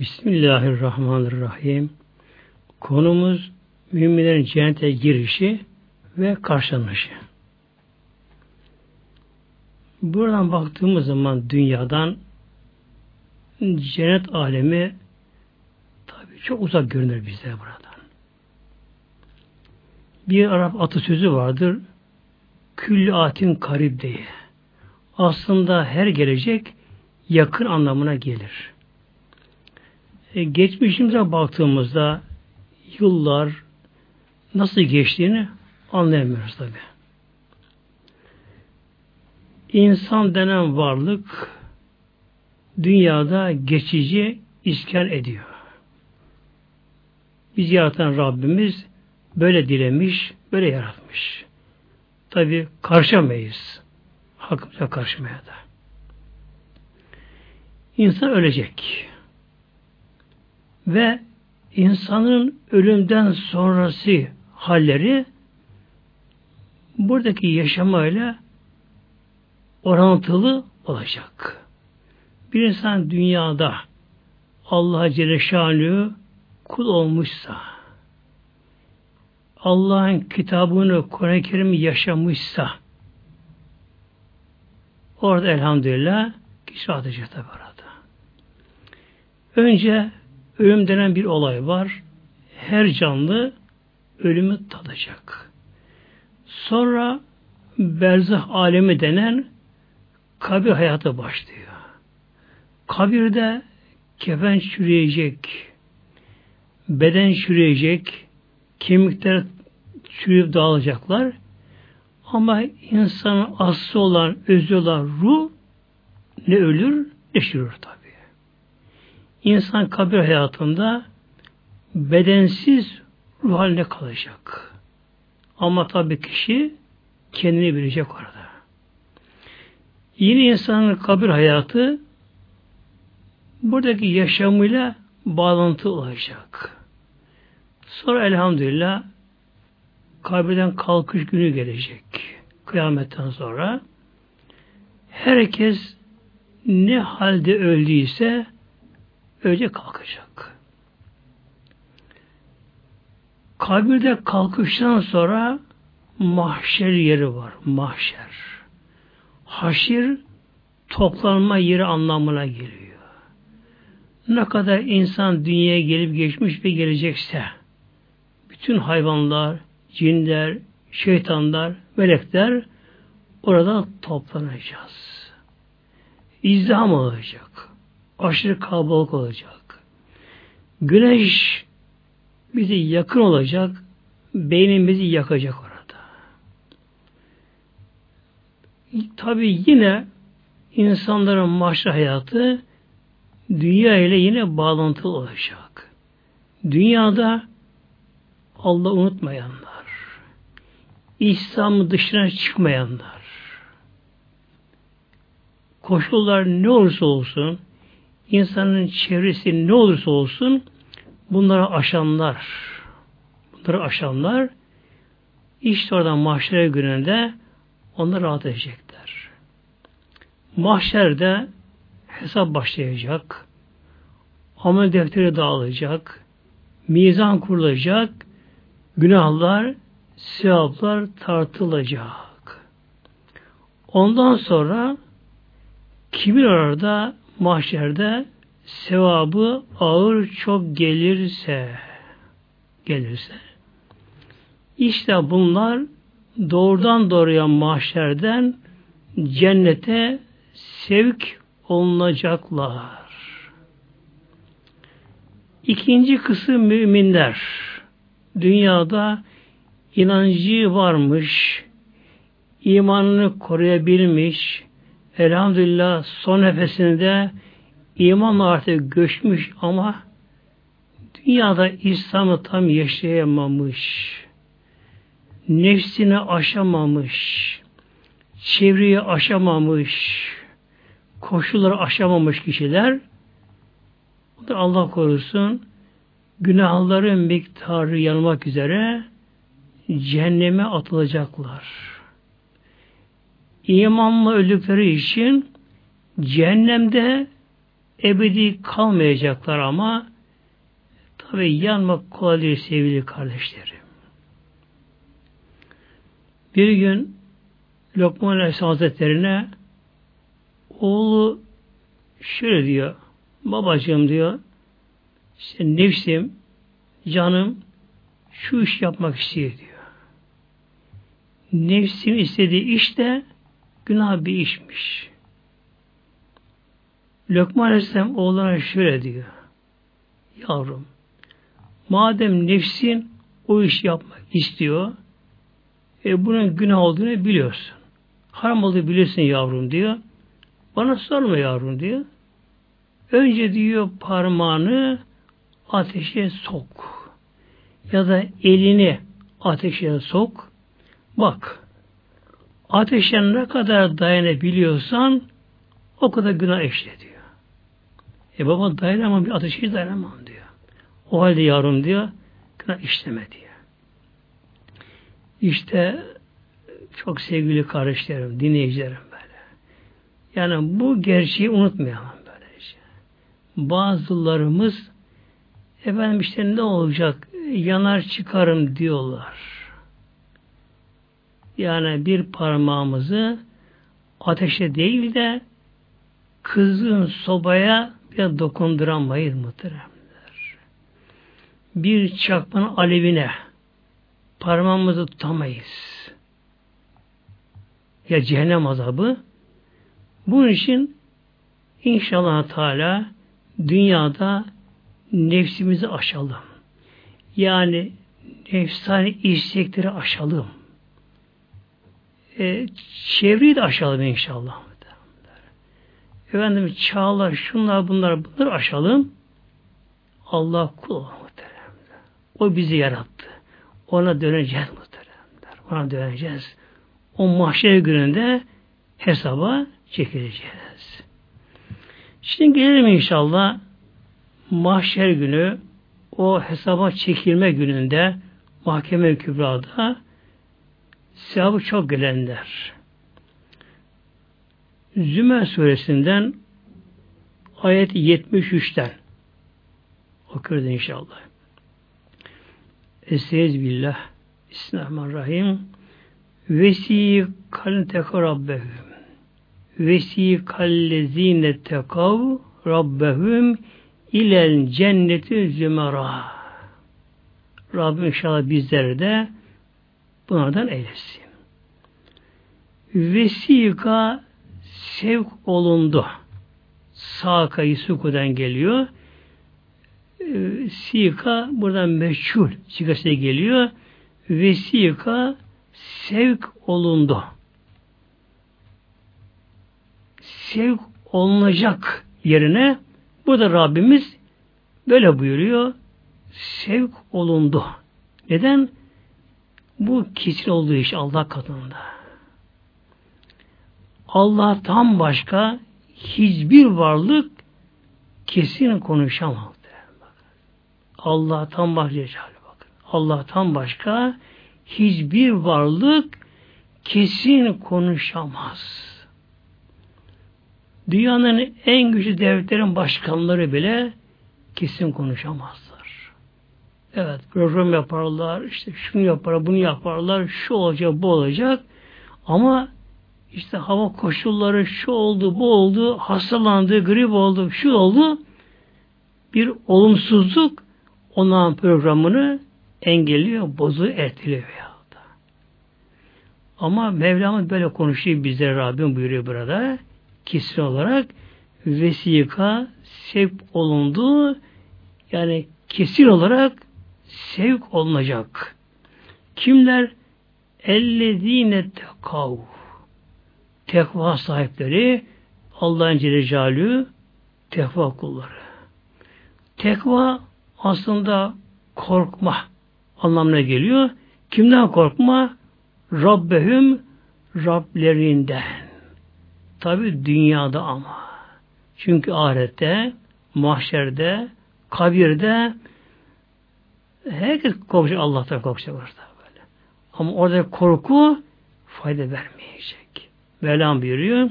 Bismillahirrahmanirrahim. Konumuz müminlerin cennete girişi ve karşılanışı. Buradan baktığımız zaman dünyadan cennet alemi tabi çok uzak görünür bize buradan. Bir Arap atasözü vardır. Külli atin karib diye. Aslında her gelecek yakın anlamına gelir. E, geçmişimize baktığımızda yıllar nasıl geçtiğini anlayamıyoruz tabi. İnsan denen varlık dünyada geçici iskan ediyor. Biz yaratan Rabbimiz böyle dilemiş, böyle yaratmış. Tabi karşılamayız. Hakkımıza karşımaya da. İnsan ölecek. Ve insanın ölümden sonrası halleri buradaki yaşamayla orantılı olacak. Bir insan dünyada Allah Celle Şanlı kul olmuşsa Allah'ın kitabını Kur'an-ı Kerim yaşamışsa orada elhamdülillah kişi atacak tabi arada. Önce ölüm denen bir olay var. Her canlı ölümü tadacak. Sonra berzah alemi denen kabir hayatı başlıyor. Kabirde kefen çürüyecek, beden çürüyecek, kemikler çürüyüp dağılacaklar. Ama insanın aslı olan, özü olan ruh ne ölür ne çürür tabi. İnsan kabir hayatında bedensiz ruh haline kalacak. Ama tabi kişi kendini bilecek orada. Yine insanın kabir hayatı buradaki yaşamıyla bağlantı olacak. Sonra elhamdülillah kabirden kalkış günü gelecek. Kıyametten sonra herkes ne halde öldüyse önce kalkacak. Kabirde kalkıştan sonra mahşer yeri var. Mahşer. Haşir toplanma yeri anlamına geliyor. Ne kadar insan dünyaya gelip geçmiş ve gelecekse bütün hayvanlar, cinler, şeytanlar, melekler orada toplanacağız. İzdiham olacak. Aşırı kalabalık olacak. Güneş bizi yakın olacak, beynimizi yakacak orada. Tabi yine insanların mahşer hayatı dünya ile yine bağlantılı olacak. Dünyada Allah unutmayanlar, İslam'ın dışına çıkmayanlar, koşullar ne olursa olsun, insanın çevresi ne olursa olsun, bunları aşanlar, bunları aşanlar, işte oradan mahşere gününde onlar rahat edecekler. Mahşerde hesap başlayacak, amel defteri dağılacak, mizan kurulacak, günahlar, sevaplar tartılacak. Ondan sonra kimin orada mahşerde sevabı ağır çok gelirse gelirse işte bunlar doğrudan doğruya mahşerden cennete sevk olunacaklar. İkinci kısım müminler. Dünyada inancı varmış, imanını koruyabilmiş, elhamdülillah son nefesinde imanla artık göçmüş ama dünyada İslam'ı tam yaşayamamış, nefsini aşamamış, çevreyi aşamamış, koşulları aşamamış kişiler Allah korusun günahların miktarı yanmak üzere cehenneme atılacaklar. İmanla öldükleri için cehennemde ebedi kalmayacaklar ama tabi yanmak kolay değil sevgili kardeşlerim. Bir gün Lokman Aleyhisselam Hazretleri'ne oğlu şöyle diyor babacığım diyor işte nefsim canım şu iş yapmak istiyor diyor. Nefsim istediği iş de günah bir işmiş. Lokman Aleyhisselam oğluna şöyle diyor. Yavrum, madem nefsin o iş yapmak istiyor, e, bunun günah olduğunu biliyorsun. Haram olduğunu bilirsin yavrum diyor. Bana sorma yavrum diyor. Önce diyor parmağını ateşe sok. Ya da elini ateşe sok. Bak. Ateşe ne kadar dayanabiliyorsan o kadar günah işle diyor. E baba dayanamam, bir ateşe dayanamam diyor. O halde yavrum diyor, günah işleme diyor. İşte çok sevgili kardeşlerim, dinleyicilerim böyle. Yani bu gerçeği unutmayalım böylece. Bazılarımız efendim işte ne olacak yanar çıkarım diyorlar. Yani bir parmağımızı ateşe değil de kızın sobaya bir dokunduramayız muhteremler. Bir çakmanın alevine parmağımızı tutamayız. Ya cehennem azabı. Bunun için inşallah Teala dünyada nefsimizi aşalım. Yani nefsani istekleri aşalım. E, çevreyi de aşalım inşallah. Efendim çağlar, şunlar, bunlar, bunları aşalım. Allah kul muhteremler. O bizi yarattı. Ona döneceğiz muhteremler. Ona döneceğiz. O mahşer gününde hesaba çekileceğiz. Şimdi gelelim inşallah mahşer günü o hesaba çekilme gününde mahkeme kübrada sevabı çok gelenler. Zümer suresinden ayet 73'ten okuyoruz inşallah. Estaiz billah. Bismillahirrahmanirrahim. Vesikal teka rabbehum. Vesikallezine tekav rabbehum ilel cenneti zümera. Rabbim inşallah bizleri de bunlardan eylesin. Vesika sevk olundu. Sakayı sukudan geliyor. Ee, sika buradan meşhur sikası geliyor. Vesika sevk olundu. Sevk olunacak yerine burada Rabbimiz böyle buyuruyor. Sevk olundu. Neden? Bu kesin olduğu iş Allah katında. Allah'tan başka hiçbir varlık kesin konuşamaz. Allah'tan başka. Allah'tan başka hiçbir varlık kesin konuşamaz. Dünyanın en güçlü devletlerin başkanları bile kesin konuşamazlar. Evet program yaparlar, işte şunu yaparlar, bunu yaparlar, şu olacak, bu olacak. Ama işte hava koşulları şu oldu, bu oldu, hastalandı, grip oldu, şu oldu. Bir olumsuzluk onların programını engelliyor, bozuyor, erteliyor. Ama Mevlamız böyle konuşuyor bizlere Rabbim buyuruyor burada. Kesin olarak vesika sevk olundu yani kesin olarak sevk olunacak. Kimler? Ellezine tekav tekva sahipleri Allah'ın Celle tekva kulları. Tekva aslında korkma anlamına geliyor. Kimden korkma? Rabbehüm Rablerinden. Tabi dünyada ama. Çünkü ahirette, mahşerde, kabirde herkes korkacak Allah'tan korkacak orada böyle. Ama orada korku fayda vermeyecek. Mevlam buyuruyor.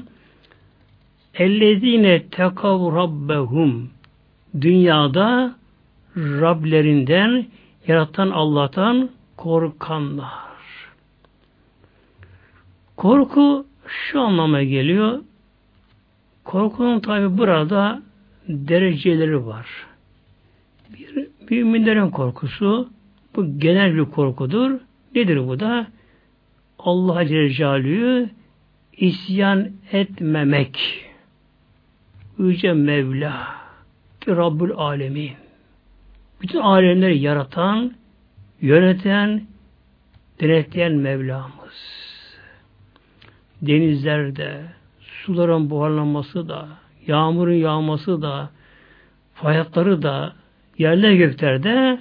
ellezine tekav rabbehum dünyada Rablerinden yaratan Allah'tan korkanlar. Korku şu anlama geliyor. Korkunun tabi burada dereceleri var. Bir, müminlerin korkusu bu genel bir korkudur. Nedir bu da? Allah Celle isyan etmemek. Yüce Mevla ki Rabbül Alemin. Bütün alemleri yaratan, yöneten, denetleyen Mevlamız. Denizlerde, suların buharlanması da, yağmurun yağması da, fayatları da, yerler göklerde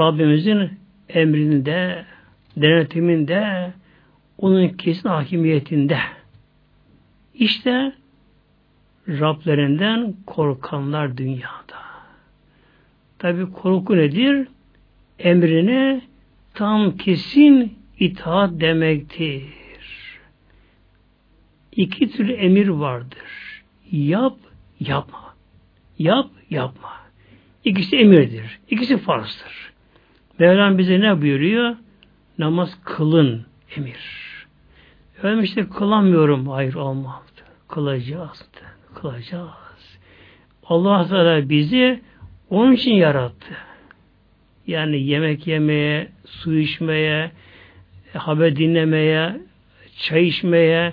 Rabbimizin emrinde, denetiminde, onun kesin hakimiyetinde. İşte Rablerinden korkanlar dünyada. Tabi korku nedir? Emrine tam kesin itaat demektir. İki tür emir vardır. Yap, yapma. Yap, yapma. İkisi emirdir. İkisi farzdır. Mevlam bize ne buyuruyor? Namaz kılın emir. Efendim işte kılamıyorum. Hayır olmaz. Kılacağız. Kılacağız. Allah Teala bizi onun için yarattı. Yani yemek yemeye, su içmeye, haber dinlemeye, çay içmeye,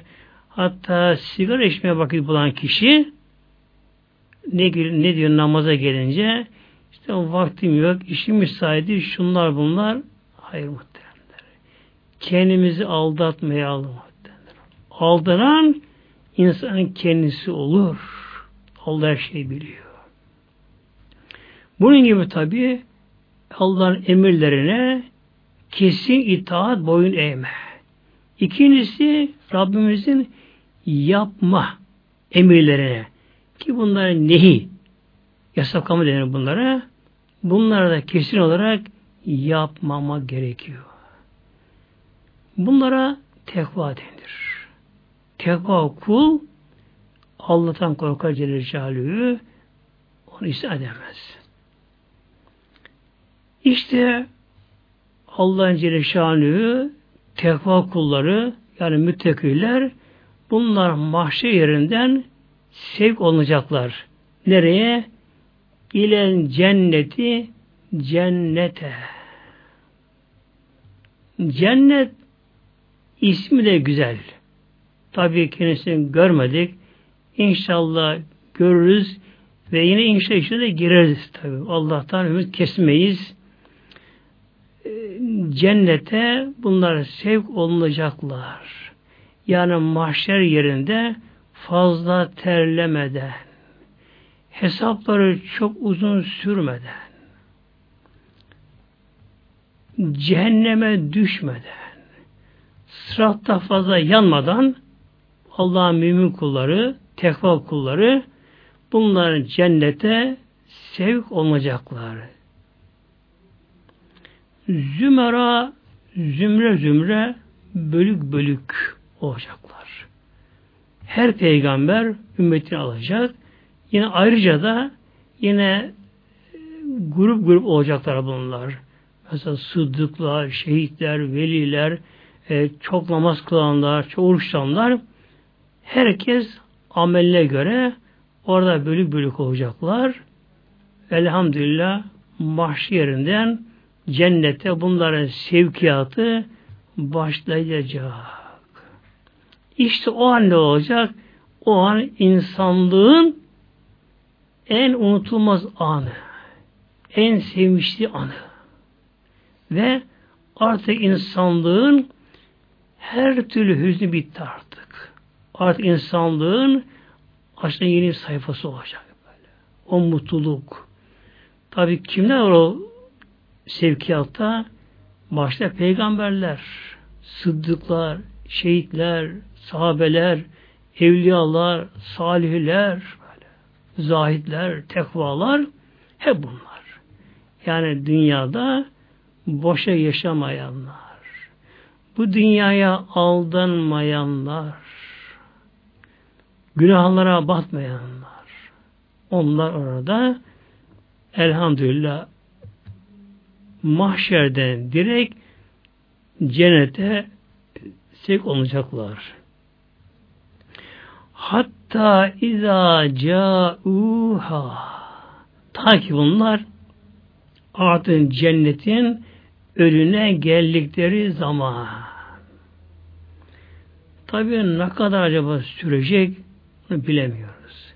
hatta sigara içmeye vakit bulan kişi ne, ne diyor namaza gelince işte vaktim yok, işim müsaittir, şunlar bunlar. Hayır muhteremler. Kendimizi aldatmayalım muhteremler. Aldanan insanın kendisi olur. Allah her şeyi biliyor. Bunun gibi tabi Allah'ın emirlerine kesin itaat boyun eğme. İkincisi Rabbimizin yapma emirlerine ki bunlar nehi yasaklama denir bunlara. Bunlara da kesin olarak yapmama gerekiyor. Bunlara tekva denir. Tekva kul Allah'tan korkar Celle Celaluhu onu ise edemez. İşte Allah'ın Celle Şanlığı tekva kulları yani müttekiler bunlar mahşer yerinden sevk olacaklar. Nereye? İlen cenneti cennete. Cennet ismi de güzel. Tabii kendisini görmedik. İnşallah görürüz ve yine inşallah içine gireriz tabii. Allah'tan ümit kesmeyiz cennete bunlar sevk olunacaklar. Yani mahşer yerinde fazla terlemeden, hesapları çok uzun sürmeden, cehenneme düşmeden, sıratta fazla yanmadan Allah'ın mümin kulları, tekva kulları bunların cennete sevk olacaklar. Zümera zümre zümre bölük bölük olacaklar. Her peygamber ümmetini alacak. Yine ayrıca da yine e, grup grup olacaklar bunlar. Mesela sıddıklar, şehitler, veliler, e, çok namaz kılanlar, çok oruç herkes ameline göre orada bölük bölük olacaklar. Elhamdülillah mahşi yerinden cennette bunların sevkiyatı başlayacak. İşte o an ne olacak? O an insanlığın en unutulmaz anı. En sevmişli anı. Ve artık insanlığın her türlü hüznü bitti artık. Artık insanlığın aslında yeni sayfası olacak. Böyle. O mutluluk. Tabi kimler o sevkiyatta başta peygamberler, sıddıklar, şehitler, sahabeler, evliyalar, salihler, zahitler, tekvalar hep bunlar. Yani dünyada boşa yaşamayanlar. Bu dünyaya aldanmayanlar. günahlara batmayanlar. Onlar orada elhamdülillah mahşerden direkt cennete sevk olacaklar. Hatta izâ câûhâ ta ki bunlar artık cennetin önüne geldikleri zaman tabi ne kadar acaba sürecek bunu bilemiyoruz.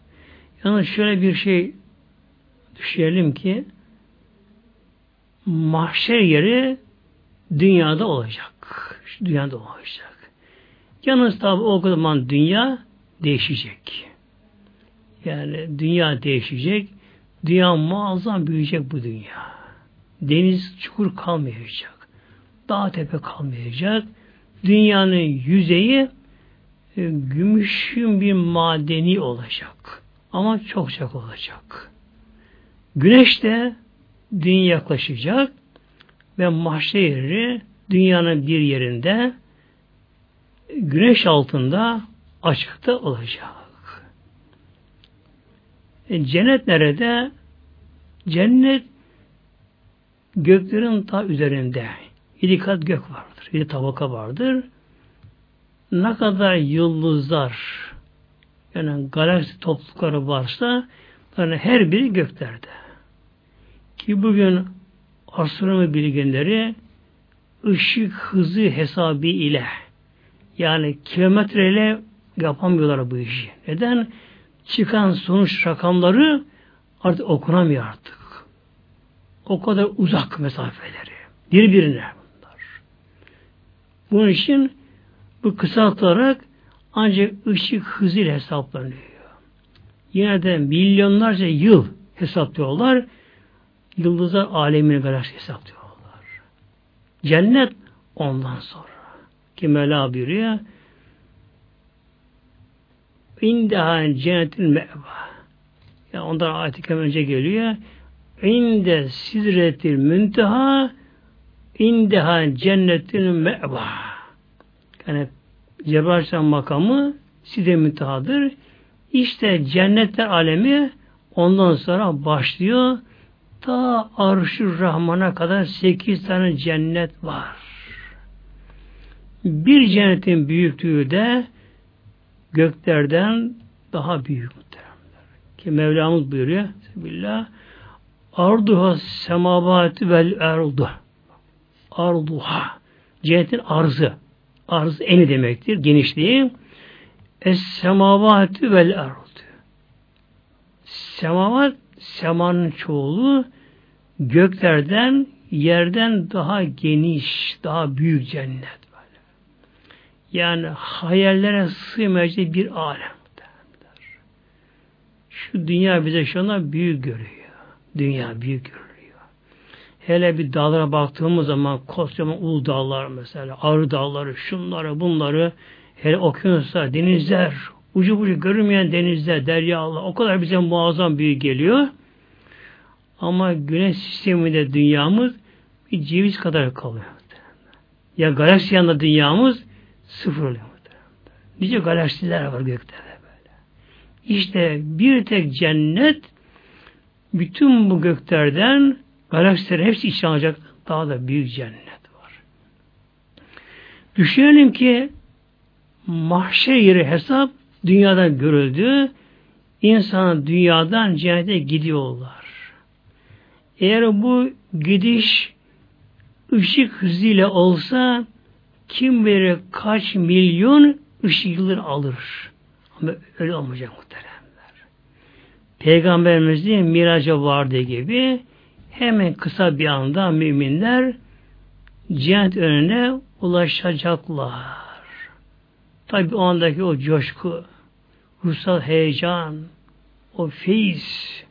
Yalnız şöyle bir şey düşünelim ki mahşer yeri dünyada olacak. Şu dünyada olacak. Yalnız tabi o zaman dünya değişecek. Yani dünya değişecek. Dünya muazzam büyüyecek bu dünya. Deniz çukur kalmayacak. Dağ tepe kalmayacak. Dünyanın yüzeyi e, gümüşün bir madeni olacak. Ama çok çok olacak. Güneş de dünya yaklaşacak ve mahşeri dünyanın bir yerinde güneş altında açıkta olacak. E, cennet nerede? Cennet göklerin ta üzerinde. Yedi kat gök vardır. Yedi tabaka vardır. Ne kadar yıldızlar yani galaksi toplulukları varsa yani her biri göklerde. Ki bugün astronomi bilginleri ışık hızı hesabı ile yani kilometreyle yapamıyorlar bu işi. Neden? Çıkan sonuç rakamları artık okunamıyor artık. O kadar uzak mesafeleri. Birbirine bunlar. Bunun için bu kısaltılarak ancak ışık hızıyla hesaplanıyor. Yine de milyonlarca yıl hesaplıyorlar. Yıldızlar alemini galaksi hesaplıyorlar. Cennet ondan sonra. Ki Mevla buyuruyor İndeha cennetin meva. Yani ondan ayet önce geliyor. İnde sidretil münteha indeha cennetin meva. Yani Cebrail makamı sidre müntehadır. İşte cennetler alemi ondan sonra başlıyor. Ta arş Rahman'a kadar sekiz tane cennet var. Bir cennetin büyüklüğü de göklerden daha büyük muhteremler. Ki Mevlamız buyuruyor. Billah Arduha semavati vel erdu. Arduha. Cennetin arzı. Arz eni demektir. Genişliği. Es semavati vel erdu. Semavat semanın çoğulu göklerden yerden daha geniş, daha büyük cennet. Yani hayallere sığmayacak bir alem. Şu dünya bize şu anda büyük görüyor. Dünya büyük görülüyor. Hele bir dağlara baktığımız zaman koskocaman ulu dağlar mesela, arı dağları, şunları, bunları, hele okyanuslar, denizler, ucu ucu görünmeyen denizler, deryalar, o kadar bize muazzam büyük geliyor. Ama güneş sisteminde dünyamız bir ceviz kadar kalıyor. Ya galaksi yanında dünyamız sıfır oluyor. Nice galaksiler var gökte de böyle. İşte bir tek cennet bütün bu göklerden galaksilerin hepsi içine alacak daha da büyük cennet var. Düşünelim ki mahşer yeri hesap dünyadan görüldü. İnsan dünyadan cennete gidiyorlar. Eğer bu gidiş ışık hızıyla olsa kim verir kaç milyon ışık yılları alır. Ama öyle olmayacak muhteremler. Peygamberimizin miraca vardığı gibi hemen kısa bir anda müminler cennet önüne ulaşacaklar. Tabi o andaki o coşku, ruhsal heyecan, o feyiz,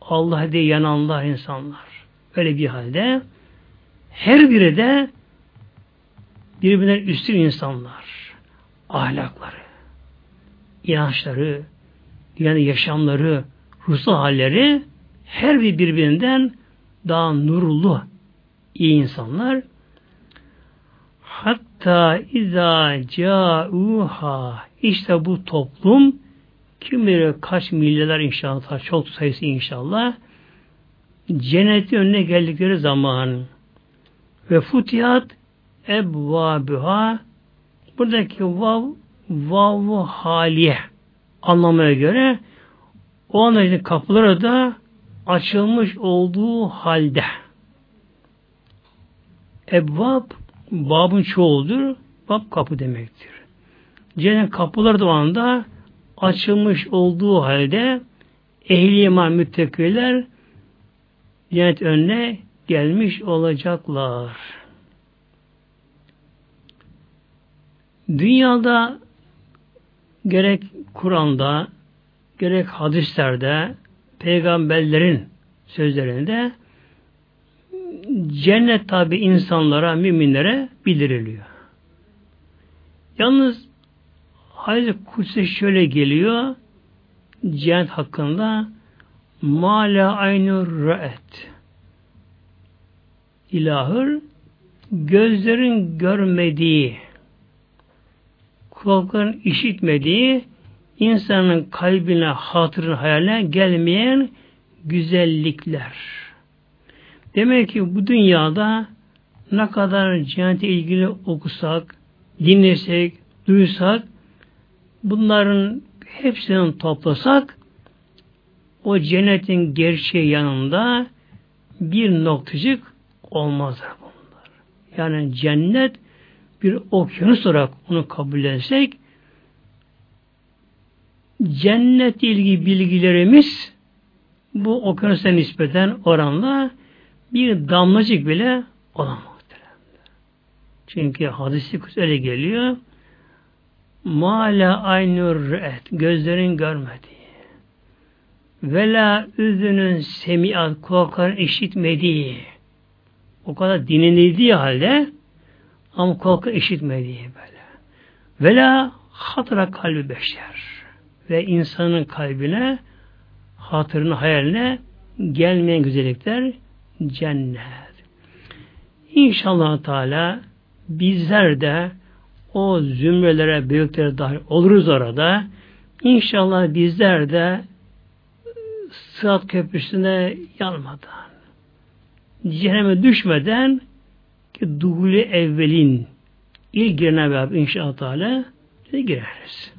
Allah diye yananlar insanlar. Öyle bir halde her biri de birbirinden üstün insanlar. Ahlakları, inançları, yani yaşamları, ruhsal halleri her bir birbirinden daha nurlu iyi insanlar. Hatta izâ câuha işte bu toplum kim bilir kaç milyarlar inşallah, çok sayısı inşallah cennetin önüne geldikleri zaman ve futihat ebvabüha buradaki vav vav haliye anlamaya göre o anda kapıları da açılmış olduğu halde ebvab babın çoğuldur. Bab kapı demektir. Cennet kapıları da o anda açılmış olduğu halde ehli iman müttekiler cennet önüne gelmiş olacaklar. Dünyada gerek Kur'an'da gerek hadislerde peygamberlerin sözlerinde cennet tabi insanlara, müminlere bildiriliyor. Yalnız Hadis-i Kutsi şöyle geliyor cennet hakkında Mala aynur ra'et İlahır gözlerin görmediği kulakların işitmediği insanın kalbine, hatırına, hayaline gelmeyen güzellikler. Demek ki bu dünyada ne kadar cennete ilgili okusak, dinlesek, duysak, bunların hepsini toplasak, o cennetin gerçeği yanında bir noktacık olmazlar bunlar. Yani cennet bir okyanus olarak onu kabul etsek, cennet ilgi bilgilerimiz bu okyanusa nispeten oranla bir damlacık bile olamaz. Çünkü hadisi öyle geliyor. Mala aynur et gözlerin görmediği ve la üzünün semiat kulakların işitmediği o kadar dinlenildiği halde ama kulakı işitmediği böyle. Ve la hatıra kalbi beşer ve insanın kalbine hatırına hayaline gelmeyen güzellikler cennet. İnşallah Teala bizler de o zümrelere, büyüklere dahil oluruz orada. İnşallah bizler de Sırat Köprüsü'ne yanmadan, cehenneme düşmeden ki duhulü evvelin ilk girene beraber inşallah Teala gireriz.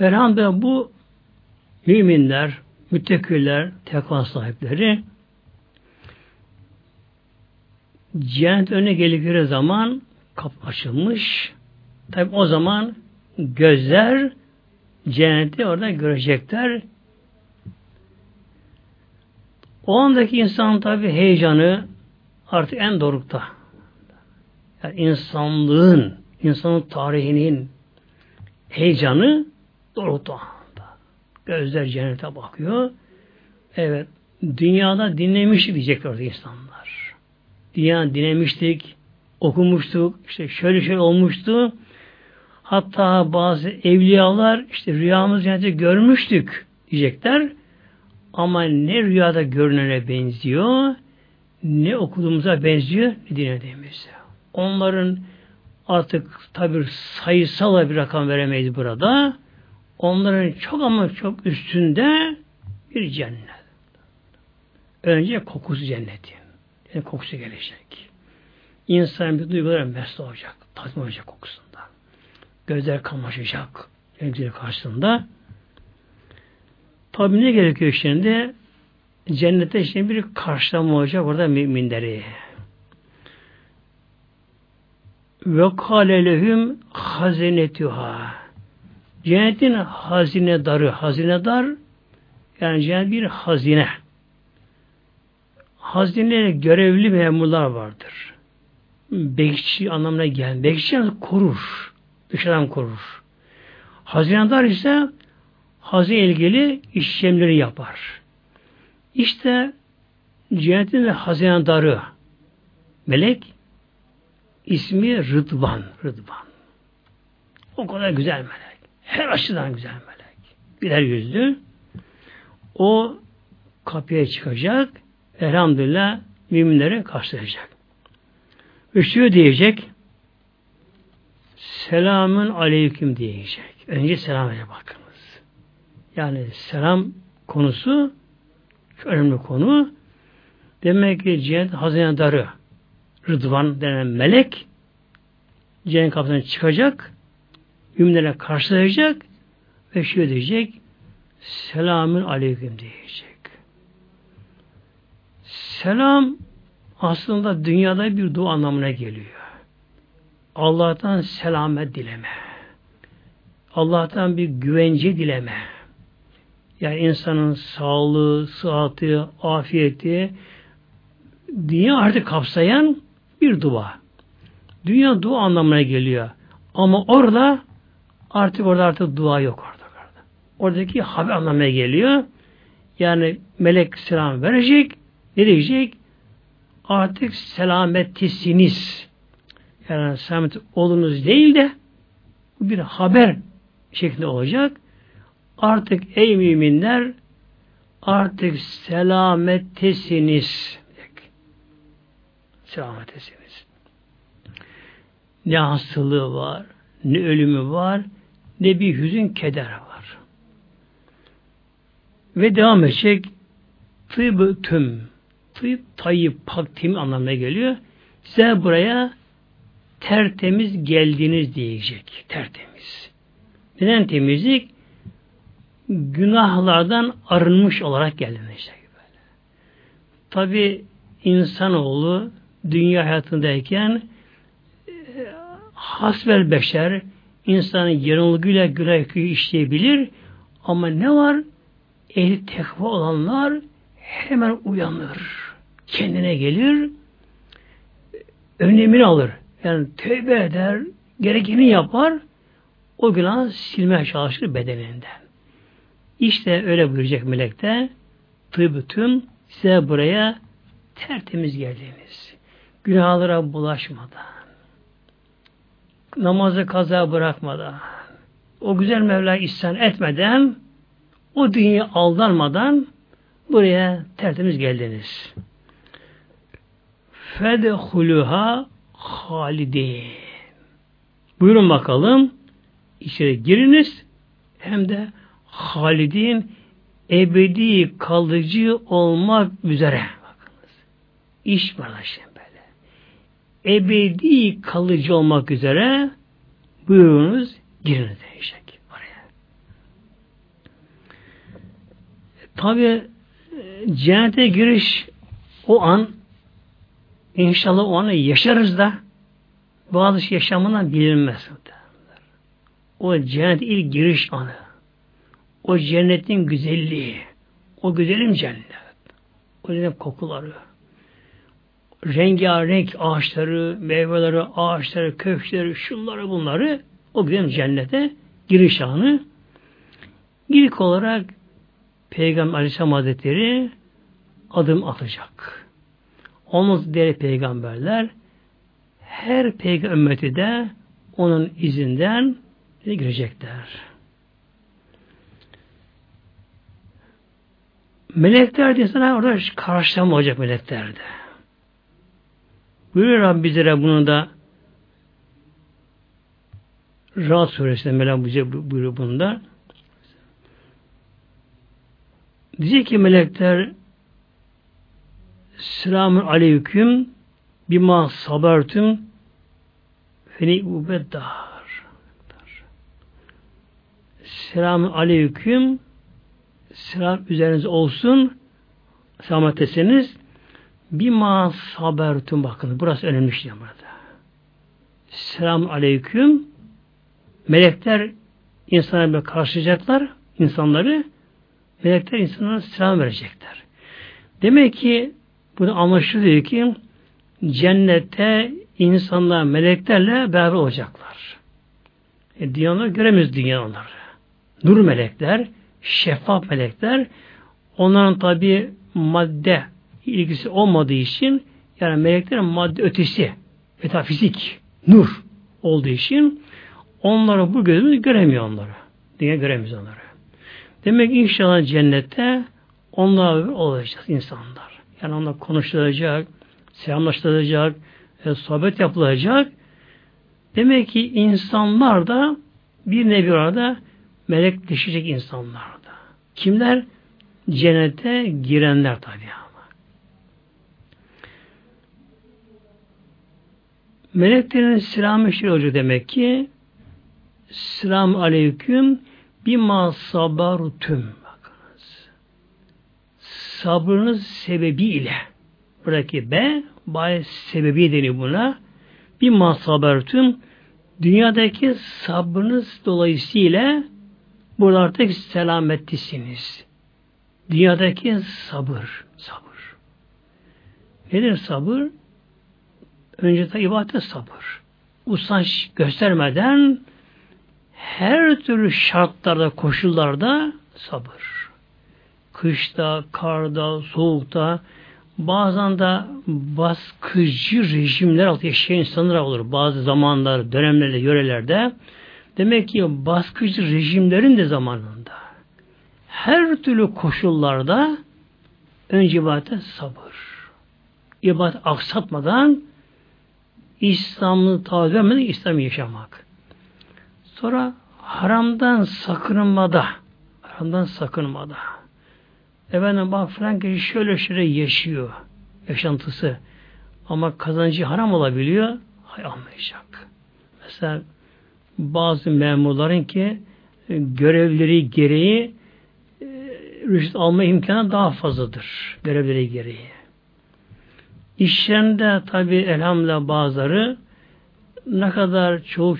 Elhamdülillah bu müminler, müttekiller, tekva sahipleri cennet önüne geldikleri zaman kapı açılmış. Tabi o zaman gözler cenneti orada görecekler. O andaki insan tabi heyecanı artık en dorukta. Yani insanlığın, insanın tarihinin heyecanı dorukta. Gözler cennete bakıyor. Evet, dünyada dinlemiş diyecek orada insanlar. Dünya dinlemiştik, okumuştuk, işte şöyle şöyle olmuştu. Hatta bazı evliyalar işte rüyamız cenneti görmüştük diyecekler. Ama ne rüyada görünene benziyor, ne okuduğumuza benziyor, ne dinlediğimize. Onların artık tabi sayısal bir rakam veremeyiz burada. Onların çok ama çok üstünde bir cennet. Önce kokusu cenneti. Yani kokusu gelecek. İnsan bir duygulara mest olacak. Tatmin olacak kokusunda. Gözler kamaşacak. Gözleri karşısında. Tabi ne gerekiyor şimdi? Cennete şimdi bir karşılama olacak orada müminleri. Ve kâle lehum hazinetüha. Cennetin hazinedarı, hazinedar yani cennet bir hazine. Hazineye görevli memurlar vardır. Bekçi anlamına gelen. Bekçi korur. Dışarıdan korur. Hazinedar ise hazine ilgili işlemleri yapar. İşte cennetin hazinedarı melek ismi Rıdvan. Rıdvan. O kadar güzel melek. Her açıdan güzel melek. Güler yüzlü. O kapıya çıkacak. Elhamdülillah müminleri karşılayacak. Ve diyecek selamın aleyküm diyecek. Önce selam verecek bakınız. Yani selam konusu önemli konu. Demek ki cennet hazinedarı Rıdvan denen melek cennet kapısına çıkacak, müminlere karşılayacak ve şöyle diyecek selamün aleyküm diyecek. Selam aslında dünyada bir dua anlamına geliyor. Allah'tan selamet dileme. Allah'tan bir güvence dileme. Yani insanın sağlığı, sıhhati, afiyeti dünya artık kapsayan bir dua. Dünya dua anlamına geliyor. Ama orada artık orada artık dua yok orada. orada. Oradaki haber anlamına geliyor. Yani melek selam verecek. Ne diyecek? Artık selamettisiniz. Yani selamet olunuz değil de bir haber şeklinde olacak. Artık ey müminler artık selamettesiniz. Selamettesiniz. Ne hastalığı var, ne ölümü var, ne bir hüzün keder var. Ve devam edecek tıbı tüm tıp, tayyip, pak, anlamına geliyor. Size buraya tertemiz geldiniz diyecek. Tertemiz. Neden temizlik? Günahlardan arınmış olarak. Işte böyle. Tabi insanoğlu dünya hayatındayken e, hasbel beşer insanın yanılgıyla günah işleyebilir ama ne var? Ehli tekva olanlar hemen uyanır. Kendine gelir önlemini alır. Yani tövbe eder, gerekeni yapar, o günah silmeye çalışır bedeninden. İşte öyle buyuracak melek de tıbıtın size buraya tertemiz geldiniz. Günahlara bulaşmadan, namazı kaza bırakmadan, o güzel Mevla ihsan etmeden, o dünya aldanmadan buraya tertemiz geldiniz. Fedehuluha halidin. Buyurun bakalım. İçeri giriniz. Hem de halidin ebedi kalıcı olmak üzere. Bakınız. İş şimdi böyle. Ebedi kalıcı olmak üzere buyurunuz giriniz diyecek oraya. Tabi cennete giriş o an İnşallah o anı yaşarız da bazı şey yaşamından bilinmez. O cennet ilk giriş anı. O cennetin güzelliği. O güzelim cennet. O cennet kokuları. Rengarenk ağaçları, meyveleri, ağaçları, kökleri, şunları bunları o güzel cennete giriş anı. İlk olarak Peygamber Aleyhisselam Hazretleri adım atacak. Olmaz diğer peygamberler her peygamber ümmeti de onun izinden girecekler. Melekler de sana orada karşılama olacak melekler de. Buyuruyor Rabbi bizlere bunu da Rahat suresinde Melek bize buyuruyor bunda. Diyecek ki melekler Selamun aleyküm bima sabertüm feni ubeddar. Selamun aleyküm selam üzerinize olsun selamettesiniz bima sabertüm bakın burası önemli şey burada. Selamun aleyküm melekler insanlara karşılayacaklar insanları melekler insanlara selam verecekler. Demek ki bunu anlaşılıyor ki cennette insanlar meleklerle beraber olacaklar. E, dünyalar göremiyoruz dünyaları. Nur melekler, şeffaf melekler onların tabi madde ilgisi olmadığı için yani meleklerin madde ötesi metafizik, nur olduğu için onları bu gözümüz göremiyor onları. Dünya göremiyoruz onları. Demek inşallah cennette onlar olacak insanlar. Yani onunla konuşulacak, selamlaştırılacak, e, sohbet yapılacak. Demek ki insanlar da bir nevi orada melekleşecek insanlar da. Kimler? Cennete girenler tabi ama. Meleklerin selamı olacak demek ki Selam aleyküm bima sabarutüm. Bakınız. Sabrınız sebebiyle buradaki be bay sebebi deniyor buna. Bima sabarutüm dünyadaki sabrınız dolayısıyla burada artık selametlisiniz. Dünyadaki sabır. Sabır. Nedir sabır? Önce de ibadet sabır. Usanç göstermeden her türlü şartlarda, koşullarda sabır. Kışta, karda, soğukta, bazen de baskıcı rejimler altında yaşayan insanlar olur. Bazı zamanlar, dönemlerde, yörelerde. Demek ki baskıcı rejimlerin de zamanında her türlü koşullarda önce ibadet sabır. İbadet aksatmadan İslam'ı taviz vermeden İslam yaşamak. Sonra haramdan sakınmada haramdan sakınmada efendim bak kişi şöyle şöyle yaşıyor yaşantısı ama kazancı haram olabiliyor hay almayacak. Mesela bazı memurların ki e, görevleri gereği e, rüşvet alma imkanı daha fazladır. Görevleri gereği. İşlerinde tabi elhamdülillah bazıları ne kadar çoğu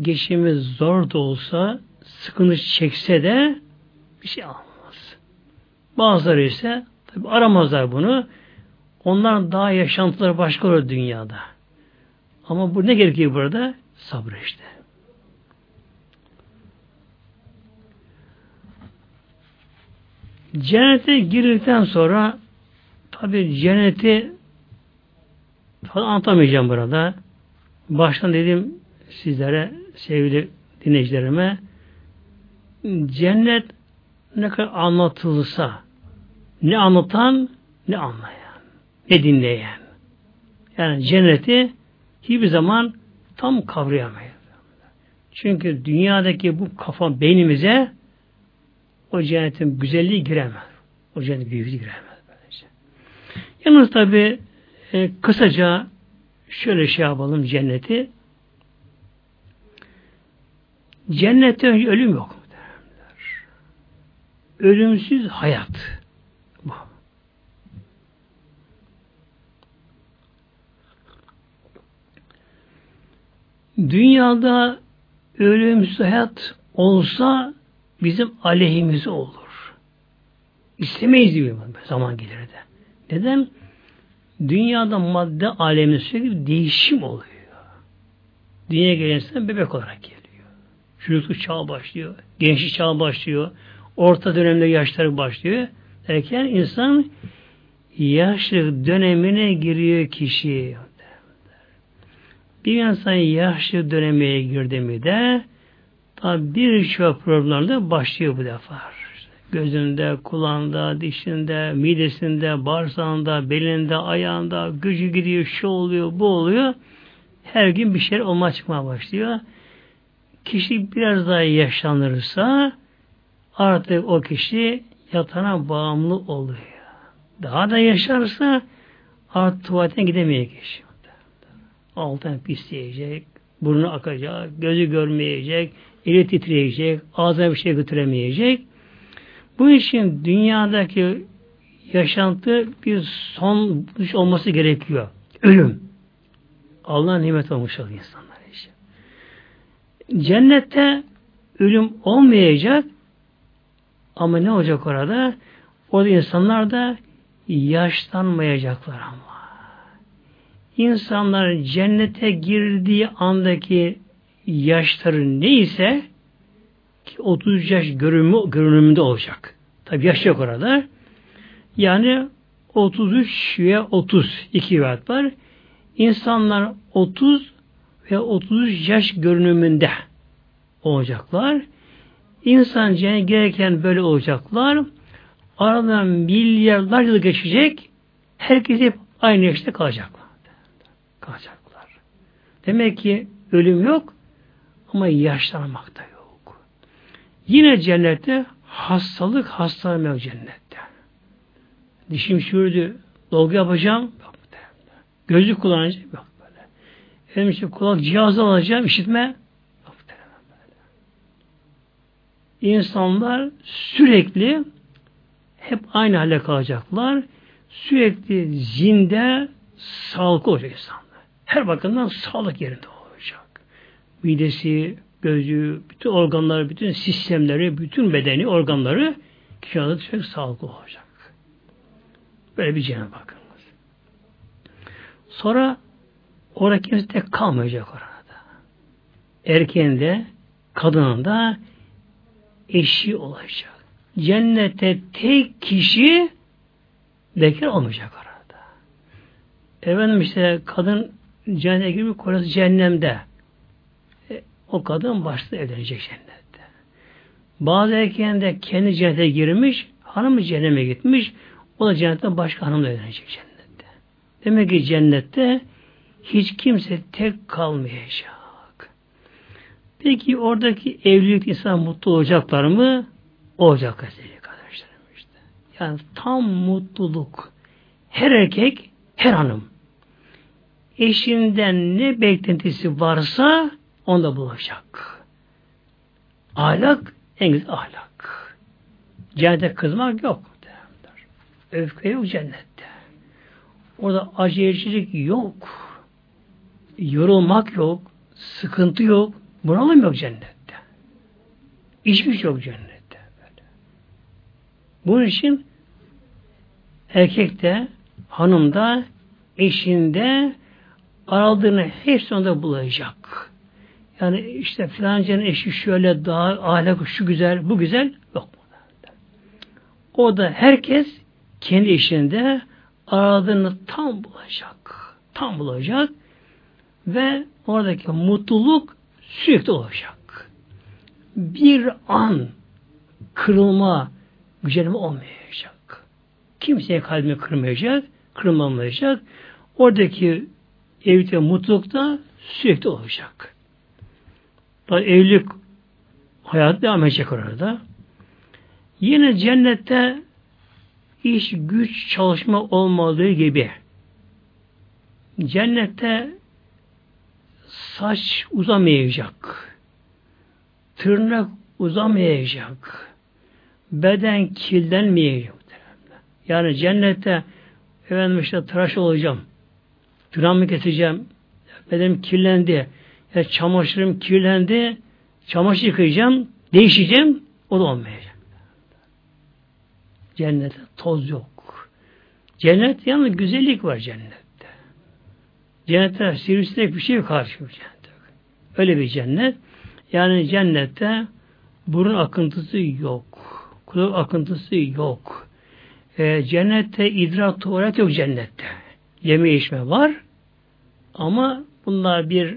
geçimi zor da olsa sıkıntı çekse de bir şey almaz. Bazıları ise tabi aramazlar bunu. Onlar daha yaşantıları başka olur dünyada. Ama bu ne gerekiyor burada? Sabır işte. Cennete girdikten sonra tabi cenneti falan anlatamayacağım burada. Baştan dedim sizlere sevgili dinleyicilerime cennet ne kadar anlatılsa ne anlatan ne anlayan ne dinleyen yani cenneti hiçbir zaman tam kavrayamayız. Çünkü dünyadaki bu kafa beynimize o cennetin güzelliği giremez. O cennetin büyüklüğü giremez. Böylece. Yalnız tabi e, kısaca şöyle şey yapalım cenneti. Cennette önce ölüm yok. Ölümsüz hayat. Bu. Dünyada ölümsüz hayat olsa bizim aleyhimize olur. İstemeyiz diyor zaman gelir de. Neden? Dünyada madde aleminde sürekli değişim oluyor. Dünya gelen bebek olarak geliyor. Çocukluk çağı başlıyor. Gençlik çağı başlıyor. Orta dönemde yaşları başlıyor. Derken insan yaşlı dönemine giriyor kişi. Bir insan yaşlı dönemine girdi mi de tabi birçok problemler başlıyor bu defa. Gözünde, kulağında, dişinde, midesinde, bağırsağında, belinde, ayağında, gücü gidiyor, şu oluyor, bu oluyor. Her gün bir şey olma çıkmaya başlıyor kişi biraz daha yaşlanırsa artık o kişi yatana bağımlı oluyor. Daha da yaşarsa artık tuvaletine gidemeyecek kişi. Altına pisleyecek, burnu akacak, gözü görmeyecek, eli titreyecek, ağzına bir şey götüremeyecek. Bu için dünyadaki yaşantı bir son olması gerekiyor. Ölüm. Allah nimet olmuş oluyor insan. Cennette ölüm olmayacak ama ne olacak orada? Orada insanlar da yaşlanmayacaklar ama. İnsanlar cennete girdiği andaki yaşları neyse ki 30 yaş görünümü, görünümünde olacak. Tabi yaş yok orada. Yani 33 ve 30 iki rivayet var. İnsanlar 30 ve 33 yaş görünümünde olacaklar. İnsan cennete gereken böyle olacaklar. Aradan milyarlarca yıl geçecek. Herkes hep aynı yaşta kalacaklar. Kalacaklar. Demek ki ölüm yok ama yaşlanmak da yok. Yine cennette hastalık hastalanma yok cennette. Dişim şuurdu, dolgu yapacağım, yok. Gözlük kullanacağım, yok böyle. Efendim işte kulak cihazı alacağım, işitme, yok. İnsanlar sürekli hep aynı hale kalacaklar. Sürekli zinde sağlıklı olacak insanlar. Her bakımdan sağlık yerinde. Midesi, gözü, bütün organları, bütün sistemleri, bütün bedeni, organları kişi adı çok sağlıklı olacak. Böyle bir cennet bakınız. Sonra orada kimse tek kalmayacak orada. Erkeğinde, kadının eşi olacak. Cennette tek kişi bekar olmayacak orada. Efendim işte kadın cennete gibi kocası cehennemde. O kadın başta evlenecek cennette. Bazı erkeğin de kendi cennete girmiş, hanımı cehenneme gitmiş, o da cennetten başka hanımla evlenecek cennette. Demek ki cennette hiç kimse tek kalmayacak. Peki oradaki evlilik insan mutlu olacaklar mı? Olacak sevgili kardeşlerim işte. Yani tam mutluluk. Her erkek, her hanım eşinden ne beklentisi varsa onda bulacak. Ahlak en güzel ahlak. Cennette kızmak yok. Öfke yok cennette. Orada acelecilik yok. Yorulmak yok. Sıkıntı yok. Bunalım yok cennette. Hiçbir şey yok cennette. Böyle. Bunun için erkek de hanım da eşinde aradığını her sonunda bulacak. Yani işte filancanın eşi şöyle daha ahlak şu güzel, bu güzel yok. O da herkes kendi işinde aradığını tam bulacak. Tam bulacak ve oradaki mutluluk sürekli olacak. Bir an kırılma, gücenme olmayacak. Kimseye kalbini kırmayacak, kırılmamayacak. Oradaki evlilikte mutlulukta sürekli olacak. Tabi evlilik hayat devam edecek orada. Yine cennette iş, güç, çalışma olmadığı gibi cennette saç uzamayacak. Tırnak uzamayacak. Beden kirlenmeyecek. Yani cennette efendim işte tıraş olacağım. Tırnağımı keseceğim. Bedenim kirlendi. Ya çamaşırım kirlendi. Çamaşır yıkayacağım. Değişeceğim. O da olmayacak. Cennette toz yok. Cennet yalnız güzellik var cennette. Cennette sivrisinek bir şey yok karşı cennette. Öyle bir cennet. Yani cennette burun akıntısı yok. Kulak akıntısı yok. E, cennette idrar tuvalet yok cennette. Yeme içme var. Ama bunlar bir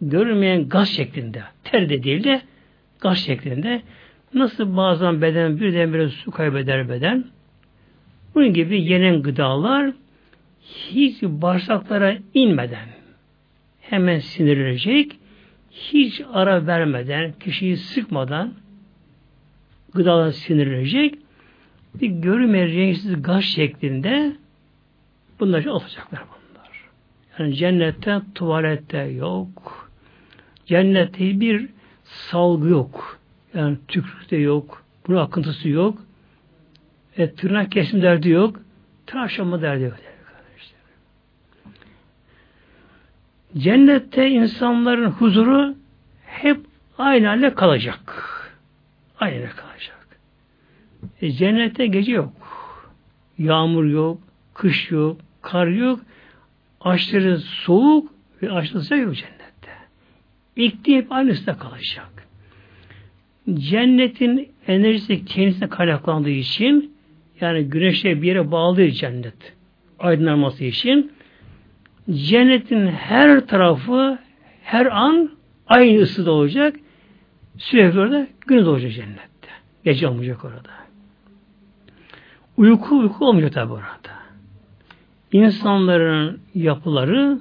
görünmeyen gaz şeklinde. Ter de değil de gaz şeklinde. Nasıl bazen beden birdenbire su kaybeder beden. Bunun gibi yenen gıdalar hiç bağırsaklara inmeden hemen sinirlenecek, hiç ara vermeden, kişiyi sıkmadan gıdalar sinirlenecek, bir görünmeyen renksiz gaz şeklinde bunlar olacaklar bunlar. Yani cennette tuvalette yok. Cennette bir salgı yok. Yani tükürük de yok. Bunun akıntısı yok. E, tırnak kesim derdi yok. Tıraş olma derdi yok. Cennette insanların huzuru hep aynı halde kalacak. Aynı halde kalacak. E, cennette gece yok. Yağmur yok, kış yok, kar yok. Aşırı soğuk ve aşırı sıcak yok cennette. İklim hep aynı kalacak cennetin enerjisi kendisine kaynaklandığı için yani güneşe bir yere bağlı cennet aydınlanması için cennetin her tarafı her an aynı ısıda olacak. Sürekli orada gündüz olacak cennette. Gece olmayacak orada. Uyku uyku olmayacak tabi orada. İnsanların yapıları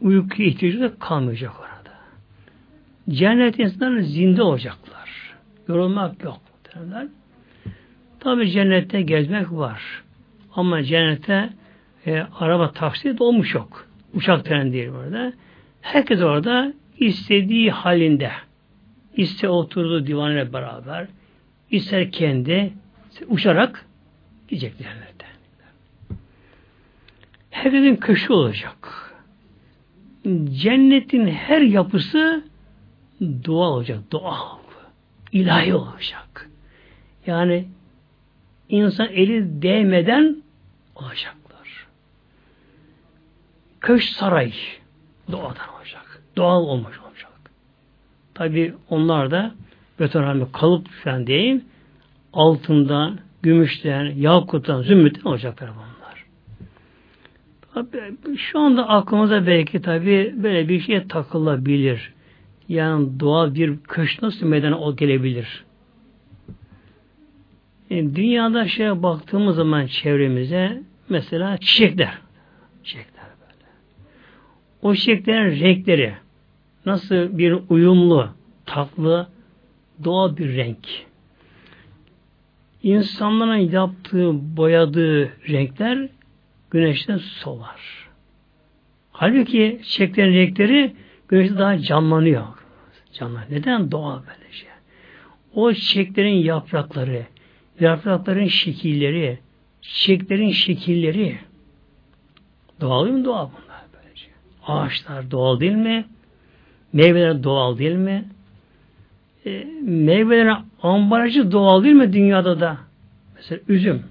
uyku ihtiyacı da kalmayacak orada. Cennet insanlar zinde olacaklar. Yorulmak yok. Derler. Tabi cennette gezmek var. Ama cennette e, araba taksi dolmuş yok. Uçak tren değil burada. Herkes orada istediği halinde. İste oturduğu divanla beraber, ister kendi uçarak gidecek cennette. Herkesin köşü olacak. Cennetin her yapısı doğal olacak. Doğal. ilahi olacak. Yani insan eli değmeden olacaklar. Köş saray doğadan olacak. Doğal olmuş olacak. Tabi onlar da betonarme kalıp falan değil altından, gümüşten, yakuttan, zümrütten olacaklar bunlar. Tabi, şu anda aklımıza belki tabi böyle bir şey takılabilir. Yani doğal bir köşk nasıl meydana gelebilir? Yani e, dünyada şeye baktığımız zaman çevremize mesela çiçekler. Çiçekler böyle. O çiçeklerin renkleri nasıl bir uyumlu, tatlı, doğal bir renk. İnsanların yaptığı, boyadığı renkler güneşten solar. Halbuki çiçeklerin renkleri güneşte daha canlanıyor. Canlar. Neden? Doğal böylece. O çiçeklerin yaprakları, yaprakların şekilleri, çiçeklerin şekilleri doğal mı doğal bunlar böylece. Ağaçlar doğal değil mi? Meyveler doğal değil mi? E, meyvelerin ambalajı doğal değil mi dünyada da? Mesela üzüm.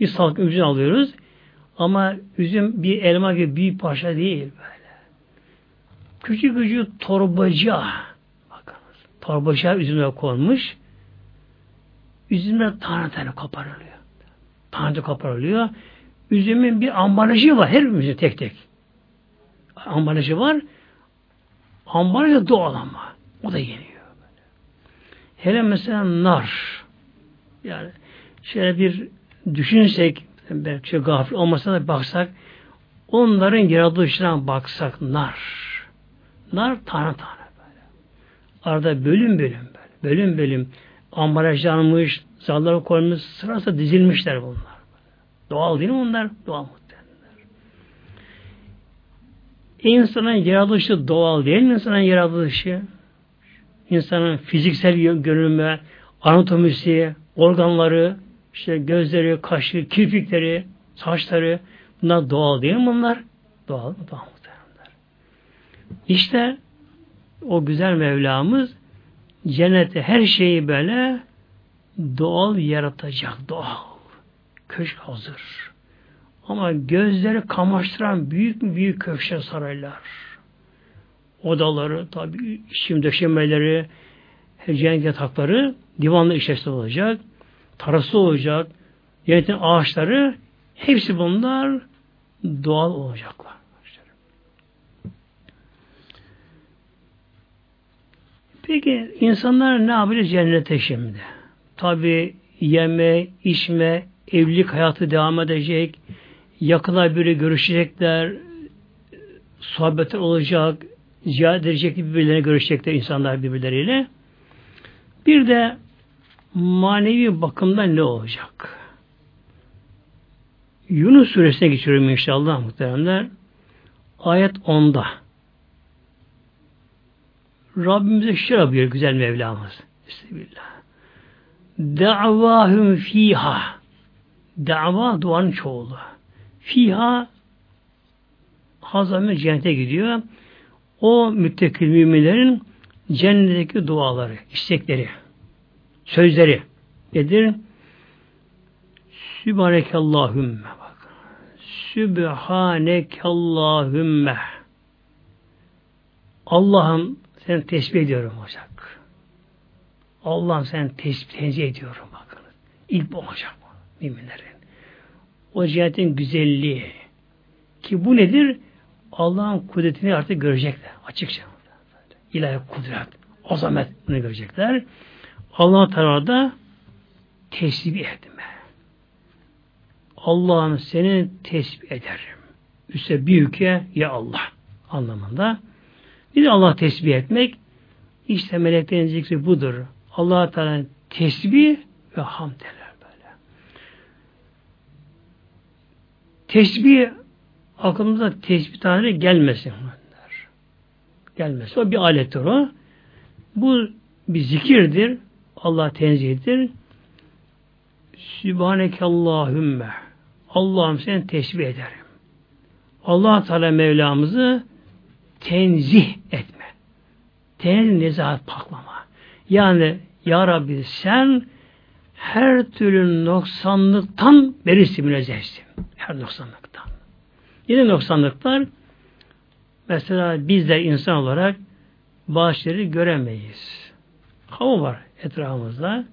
Bir salkım üzüm alıyoruz ama üzüm bir elma gibi büyük parça değil böyle. Küçük küçük torbaca bakınız. Torbaca üzümler konmuş üzümler tane tane koparılıyor. Tane koparılıyor. Üzümün bir ambalajı var. Her üzüm tek tek. Ambalajı var. Ambalajı doğal ama. O da yeniyor. Hele mesela nar. Yani şöyle bir düşünsek belki gafil olmasa da baksak onların yaratılışına baksak nar. Nar tane tane böyle. Arada bölüm bölüm böyle. Bölüm bölüm ambalajlanmış, zarlara koymuş, sırası dizilmişler bunlar. Doğal değil mi bunlar? Doğal muhtemelenler. İnsanın yaratılışı doğal değil mi insanın yaratılışı? İnsanın fiziksel görünümü, anatomisi, organları, işte gözleri, kaşı, kirpikleri, saçları bunlar doğal değil mi bunlar? Doğal mı? Doğal. İşte o güzel Mevlamız cennette her şeyi böyle doğal yaratacak. Doğal. Köşk hazır. Ama gözleri kamaştıran büyük büyük köşkler saraylar. Odaları, tabi işim döşemeleri, cennet yatakları divanlı içerisinde olacak. Tarası olacak. Cennetin ağaçları hepsi bunlar doğal olacaklar. Peki insanlar ne yapacak cennete şimdi? Tabi yeme, içme, evlilik hayatı devam edecek, yakınlar biri görüşecekler, sohbetler olacak, ziyaret edecek birbirlerine görüşecekler insanlar birbirleriyle. Bir de manevi bakımdan ne olacak? Yunus suresine geçiyorum inşallah muhteremler. Ayet 10'da. Rabbimize şöyle yapıyor güzel Mevlamız. Bismillah. Da'vahum fiha. Da'va duanın çoğulu. Fiha hazamı cennete gidiyor. O müttekil müminlerin cennetteki duaları, istekleri, sözleri nedir? Sübhanekallahümme bak. Sübhanekallahümme Allah'ım seni tesbih ediyorum olacak. Allah'ım sen tesbih ediyorum bakın. İlk bu olacak bu müminlerin. O cennetin güzelliği. Ki bu nedir? Allah'ın kudretini artık görecekler. Açıkça. İlahi kudret, azamet bunu görecekler. Allah Teala tesbih etme. Allah'ım seni tesbih ederim. Üste büyük ya Allah anlamında. Bir de Allah tesbih etmek İşte meleklerin zikri budur. allah Teala tesbih ve hamd eder böyle. Tesbih aklımıza tesbih tane gelmesin. Gelmesin. O bir alettir o. Bu bir zikirdir. Allah tenzihdir. Sübhaneke Allahümme. Allah'ım sen tesbih ederim. Allah Teala Mevlamızı tenzih etme. Tenzih nezahat paklama. Yani Ya Rabbi sen her türlü noksanlıktan berisin münezzehsin. Her noksanlıktan. Yine noksanlıklar mesela bizler insan olarak bazı göremeyiz. Hava var etrafımızda.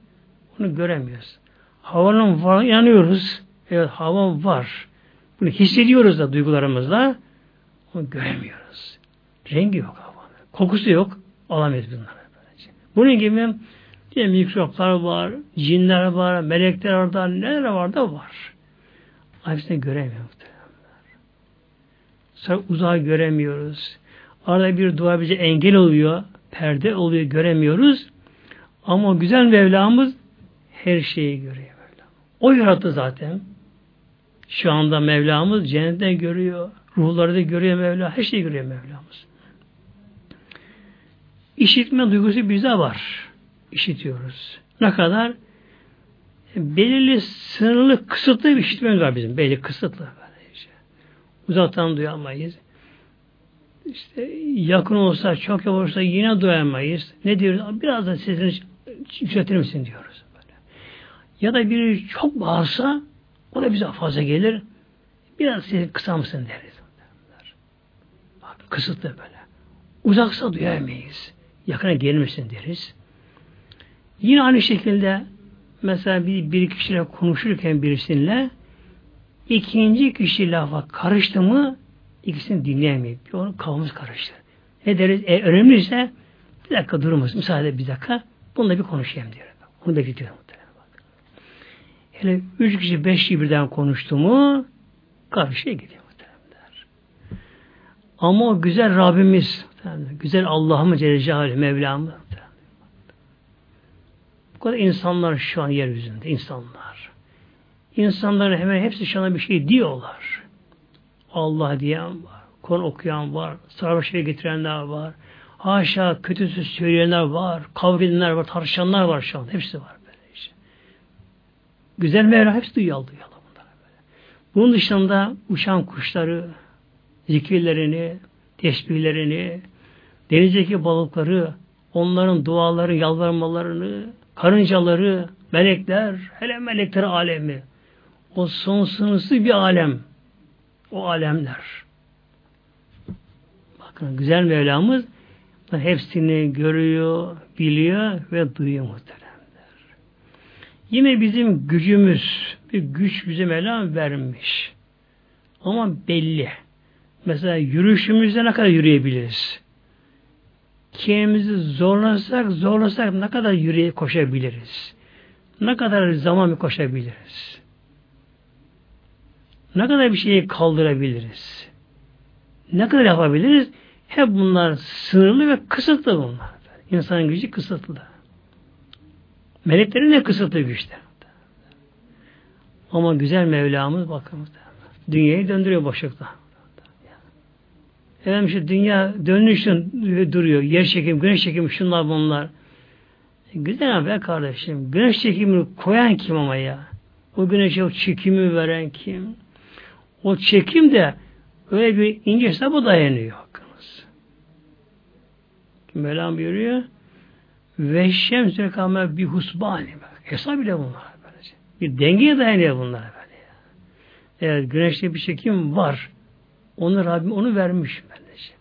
Onu göremiyoruz. Havanın var, yanıyoruz. Evet hava var. Bunu hissediyoruz da duygularımızla. Onu göremiyoruz. Rengi yok havanın. Kokusu yok. Alamayız bunları. Bunun gibi diye mikroplar var, cinler var, melekler var, neler var da var. Hepsini göremiyoruz. Sonra uzağı göremiyoruz. Arada bir dua bize engel oluyor, perde oluyor, göremiyoruz. Ama güzel Mevlamız her şeyi görüyor Mevlam. O yarattı zaten. Şu anda Mevlamız cennette görüyor. Ruhları da görüyor Mevla. Her şeyi görüyor Mevlamız. İşitme duygusu bize var. İşitiyoruz. Ne kadar? Belirli, sınırlı, kısıtlı bir işitmemiz var bizim. Belli, kısıtlı. Böylece. Uzaktan duyamayız. İşte yakın olsa, çok yakın olsa yine duyamayız. Ne diyoruz? Biraz da sesini yükseltir misin diyoruz. Böyle. Ya da biri çok bağırsa o da bize fazla gelir. Biraz sesini kısa mısın deriz. Kısıtlı böyle. Uzaksa duyamayız. Yakına gelmesin deriz. Yine aynı şekilde mesela bir, bir kişiyle konuşurken birisiyle ikinci kişi lafa karıştı mı ikisini dinleyemeyiz. Onun kafamız karıştı. Ne deriz? E, önemliyse bir dakika durumuz. Müsaade bir dakika. Bununla bir konuşayım diyor. Onu bekletiyorum. Hele üç kişi, beş kişi birden konuştu mu karşıya gidiyor. Muhtemelenler. Ama o güzel Rabbimiz, güzel Allah'ımız Celle Celaluhu Mevlamız. Bu kadar insanlar şu an yeryüzünde, insanlar. İnsanların hemen hepsi şu anda bir şey diyorlar. Allah diyen var, Kur'an okuyan var, sarhoşluğa getirenler var, haşa kötü söz söyleyenler var, kavga var, tartışanlar var şu an. Hepsi var böyle işte. Güzel Mevla hepsi duyuyor, duyuyor bunlar. Bunun dışında uçan kuşları, zikirlerini, tesbihlerini, denizdeki balıkları, onların duaları, yalvarmalarını, karıncaları, melekler, hele melekler alemi. O sonsuzsuz bir alem. O alemler. Bakın güzel Mevlamız hepsini görüyor, biliyor ve duyuyor muhteremler. Yine bizim gücümüz, bir güç bize Mevlam vermiş. Ama belli. Mesela yürüyüşümüzde ne kadar yürüyebiliriz? Kendimizi zorlasak, zorlasak ne kadar yürüye koşabiliriz? Ne kadar zaman koşabiliriz? Ne kadar bir şeyi kaldırabiliriz? Ne kadar yapabiliriz? Hep bunlar sınırlı ve kısıtlı bunlar. İnsanın gücü kısıtlı. Meleklerin de kısıtlı güçte. Ama güzel Mevlamız bakın dünyayı döndürüyor boşlukta. Efendim şu dünya dönüşün duruyor. Yer çekimi, güneş çekimi şunlar bunlar. Güzel abi kardeşim. Güneş çekimini koyan kim ama ya? O güneşe o çekimi veren kim? O çekim de öyle bir ince hesaba dayanıyor. Mevlam buyuruyor ve şemsü kâme bir husbani. Hesap bile bunlar. Böylece. Bir dengeye dayanıyor bunlar. Böyle. Evet güneşte bir çekim var. Onu Rabbim onu vermiş. Böylece.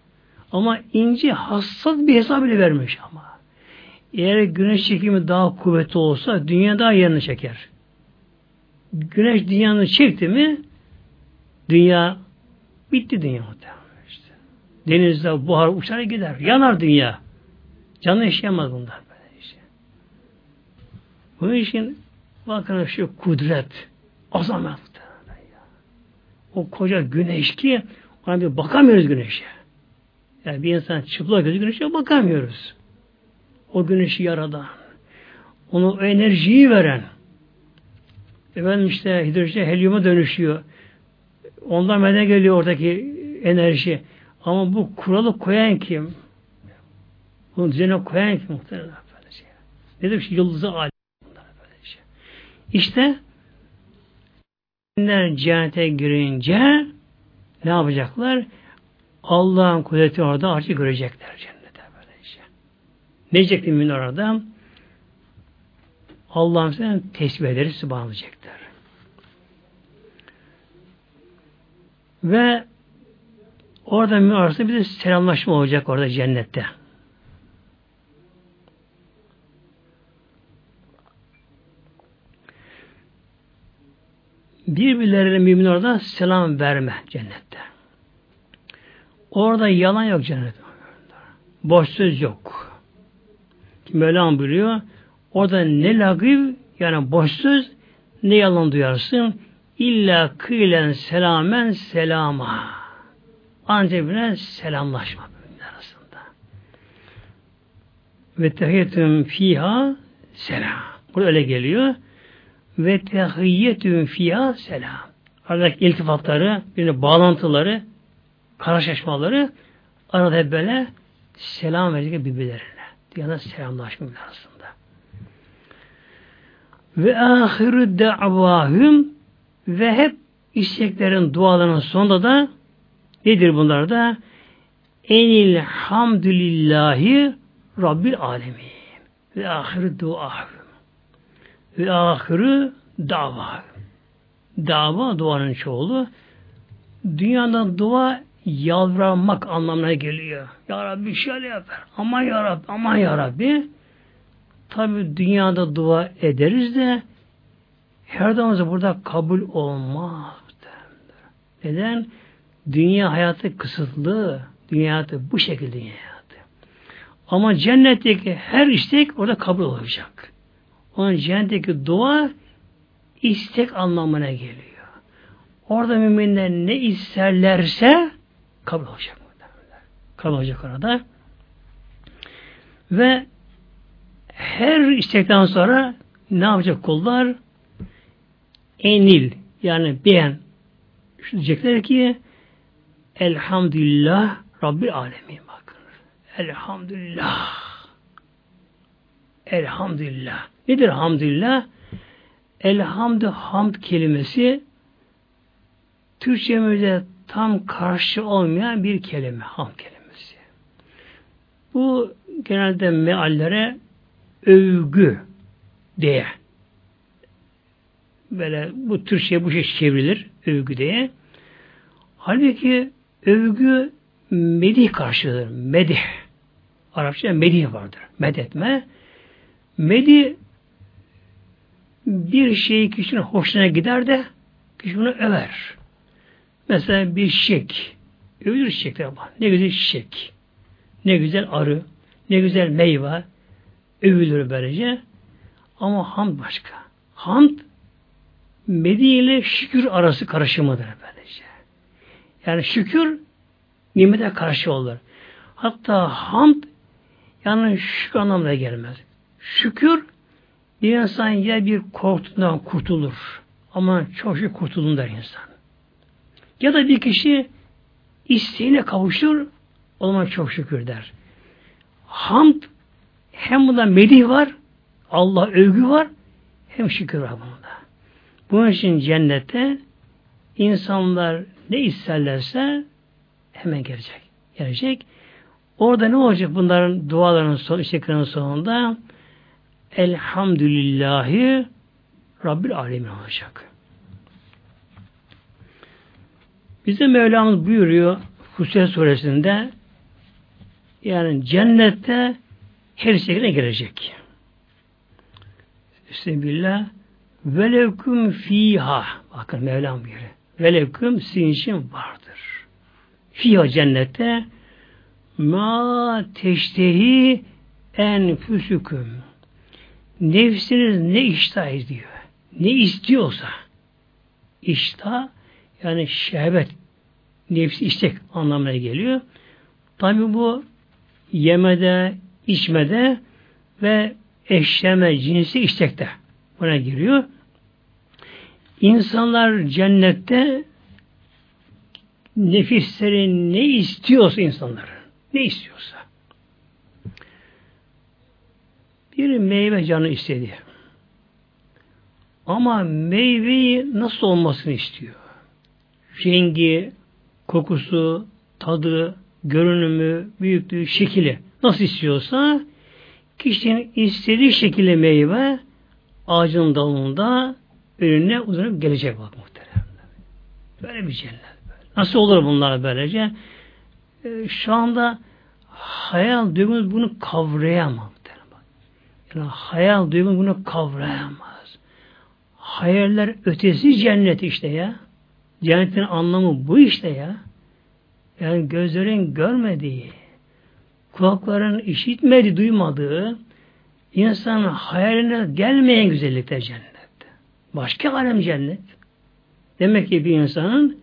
Ama ince hassas bir hesap bile vermiş ama. Eğer güneş çekimi daha kuvvetli olsa dünya daha yanını çeker. Güneş dünyanın çekti mi dünya bitti dünya. İşte. Denizde buhar uçar gider. Yanar dünya. Canlı yaşayamaz bunlar böyle işte. Bunun için bakın şu kudret azamet. O koca güneş ki ona bir bakamıyoruz güneşe. Yani bir insan çıplak gözü güneşe bakamıyoruz. o güneşi yaradan, onu o enerjiyi veren, efendim işte hidrojen helyuma dönüşüyor. Ondan meden geliyor oradaki enerji. Ama bu kuralı koyan kim? Bunu düzene koyan kim muhtemelen? Ne demiş? Yıldızı alim. İşte cennete girince ne yapacaklar? Allah'ın kudreti orada artık görecekler cennete böylece. Ne diyecekti mümin orada? Allah'ın sen tesbih ederi subhanlayacaklar. Ve orada mümin bir de selamlaşma olacak orada cennette. Birbirlerine mümin orada selam verme cennette. Orada yalan yok cennette. Boş söz yok. Mevlam buyuruyor. Orada ne lagıv yani boş söz ne yalan duyarsın. İlla kıylen selamen selama. Ancak birbirine selamlaşma arasında. Ve tehiyyetüm fiha selam. Burada öyle geliyor ve tehiyyetün fiyâ selam. Aradaki iltifatları, bir bağlantıları, karşılaşmaları arada böyle selam verecek birbirlerine. Dünyada selamlaşma arasında. Ve ahirü da'vahüm ve hep isteklerin, dualarının sonunda da nedir bunlar da? Enil hamdülillahi Rabbil alemin. Ve ahirü duahüm. Ve ahırı dava. Dava duanın çoğulu. Dünyada dua yalvarmak anlamına geliyor. Ya Rabbi şöyle yapar. Aman Ya Rabbi, aman Ya Rabbi. Tabi dünyada dua ederiz de her zaman burada kabul olmaz. Neden? Dünya hayatı kısıtlı. Dünya hayatı bu şekilde dünya hayatı. Ama cennetteki her istek orada kabul olacak. Onun cennetteki dua istek anlamına geliyor. Orada müminler ne isterlerse kabul olacak. Kabul olacak orada. Ve her istekten sonra ne yapacak kullar? Enil yani beğen şu diyecekler ki Elhamdülillah Rabbil Alemin bakın. Elhamdülillah. Elhamdülillah. Nedir hamdülillah? Elhamdü hamd kelimesi Türkçemizde tam karşı olmayan bir kelime. Hamd kelimesi. Bu genelde meallere övgü diye böyle bu Türkçe bu şey çevrilir övgü diye. Halbuki övgü medih karşıdır. Medih. Arapça medih vardır. Medetme. Medi bir şeyi kişinin hoşuna gider de kişi bunu över. Mesela bir çiçek. Övülür çiçekler var. Ne güzel çiçek. Ne güzel arı. Ne güzel meyve. Övülür böylece. Ama hamd başka. Hamd Medi ile şükür arası karışımıdır böylece. Yani şükür nimete karşı olur. Hatta hamd yani şu anlamda gelmez. Şükür bir insan ya bir korkudan kurtulur ama çok şey kurtulun der insan. Ya da bir kişi isteğine kavuşur o zaman çok şükür der. Hamd hem bunda medih var Allah övgü var hem şükür var bunda. Bunun için cennette insanlar ne isterlerse hemen gelecek. Gelecek. Orada ne olacak bunların dualarının son, isteklerinin sonunda? Elhamdülillahi Rabbil Alemin olacak. Bize Mevlamız buyuruyor Fusilet suresinde yani cennette her şekilde gelecek. Bismillah velevküm fiha bakın Mevlam buyuruyor. Velevküm sizin vardır. Fiha cennette ma teştehi enfüsüküm nefsiniz ne iştah ediyor, ne istiyorsa iştah yani şehvet nefsi istek anlamına geliyor. Tabi bu yemede, içmede ve eşleme cinsi istekte buna giriyor. İnsanlar cennette nefisleri ne istiyorsa insanlar, ne istiyorsa. Bir meyve canı istedi. Ama meyveyi nasıl olmasını istiyor? Rengi, kokusu, tadı, görünümü, büyüklüğü, şekili nasıl istiyorsa kişinin istediği şekilde meyve ağacın dalında önüne uzanıp gelecek bak muhterem. Böyle bir cennet. Nasıl olur bunlar böylece? Ee, şu anda hayal duygumuz bunu kavrayamaz. Yani hayal duygumuz bunu kavrayamaz. Hayaller ötesi cennet işte ya. Cennetin anlamı bu işte ya. Yani gözlerin görmediği, kulakların işitmediği, duymadığı, insanın hayaline gelmeyen güzellikler cennet. Başka alem cennet. Demek ki bir insanın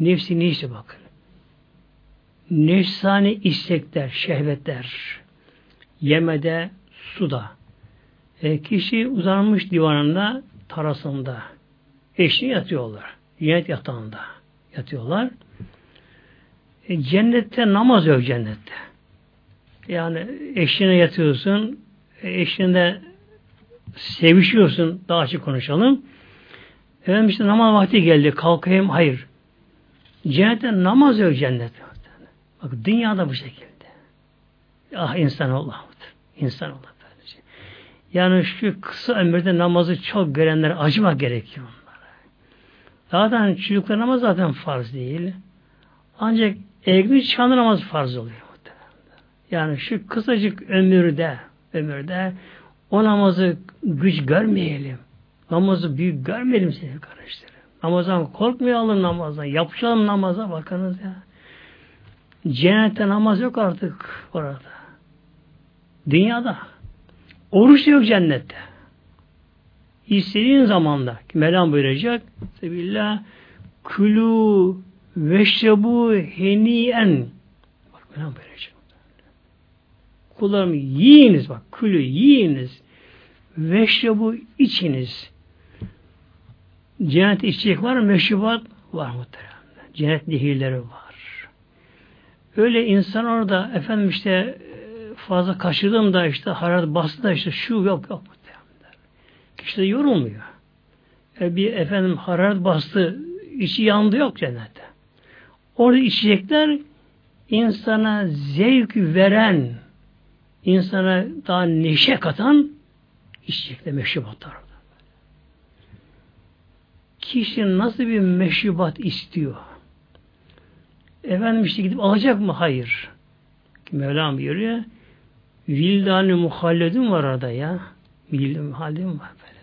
nefsi neyse bakın. Nefsani istekler, şehvetler, yemede, suda. E, kişi uzanmış divanında, tarasında, eşini yatıyorlar. Cennet yatağında yatıyorlar. E, cennette namaz yok cennette. Yani eşine yatıyorsun, e, eşinde sevişiyorsun, daha açık konuşalım. Efendim işte namaz vakti geldi, kalkayım, hayır. Cennette namaz yok cennette. Bak dünyada bu şekilde. Ah insan Allah'tır. İnsan Allah. Yani şu kısa ömürde namazı çok görenler acımak gerekiyor onlara. Zaten çocuklar namaz zaten farz değil. Ancak evli çıkan namaz farz oluyor. Yani şu kısacık ömürde ömürde o namazı güç görmeyelim. Namazı büyük görmeyelim seni kardeşlerim. Namazdan korkmayalım namazdan. Yapışalım namaza bakınız ya. Cennette namaz yok artık orada. Dünyada. Oruç yok cennette. İstediğin zamanda Mevlam buyuracak Sebillah külü veşrebu heniyen bak Mevlam buyuracak kullarım yiyiniz bak külü yiyiniz veşrebu içiniz cennet içecek var mı? Meşrubat var muhtemelen. Cennet nehirleri var. Öyle insan orada efendim işte fazla kaçırdım da işte hararet bastı da işte şu yok yok. İşte yorulmuyor. E bir efendim hararet bastı, içi yandı yok cennette. Orada içecekler insana zevk veren, insana daha neşe katan içecekler, meşrubatlar. Kişi nasıl bir meşrubat istiyor? Efendim işte gidip alacak mı? Hayır. Mevlam buyuruyor. Vildan-ı muhalledin var orada ya. Vildan muhalledin var böyle.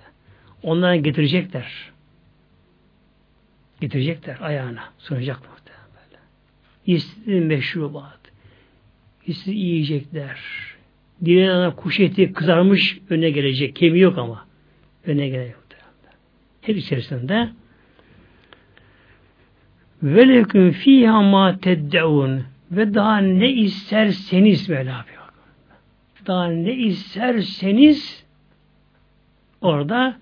Onlara getirecekler. Getirecekler ayağına. Sunacaklar böyle. İstediği meşrubat. İstediği yiyecekler. Diğer kuş eti kızarmış öne gelecek. Kemiği yok ama. Öne gelecek. Hep içerisinde veleküm fiha ma teddeun ve daha ne isterseniz Mevla daha ne isterseniz orada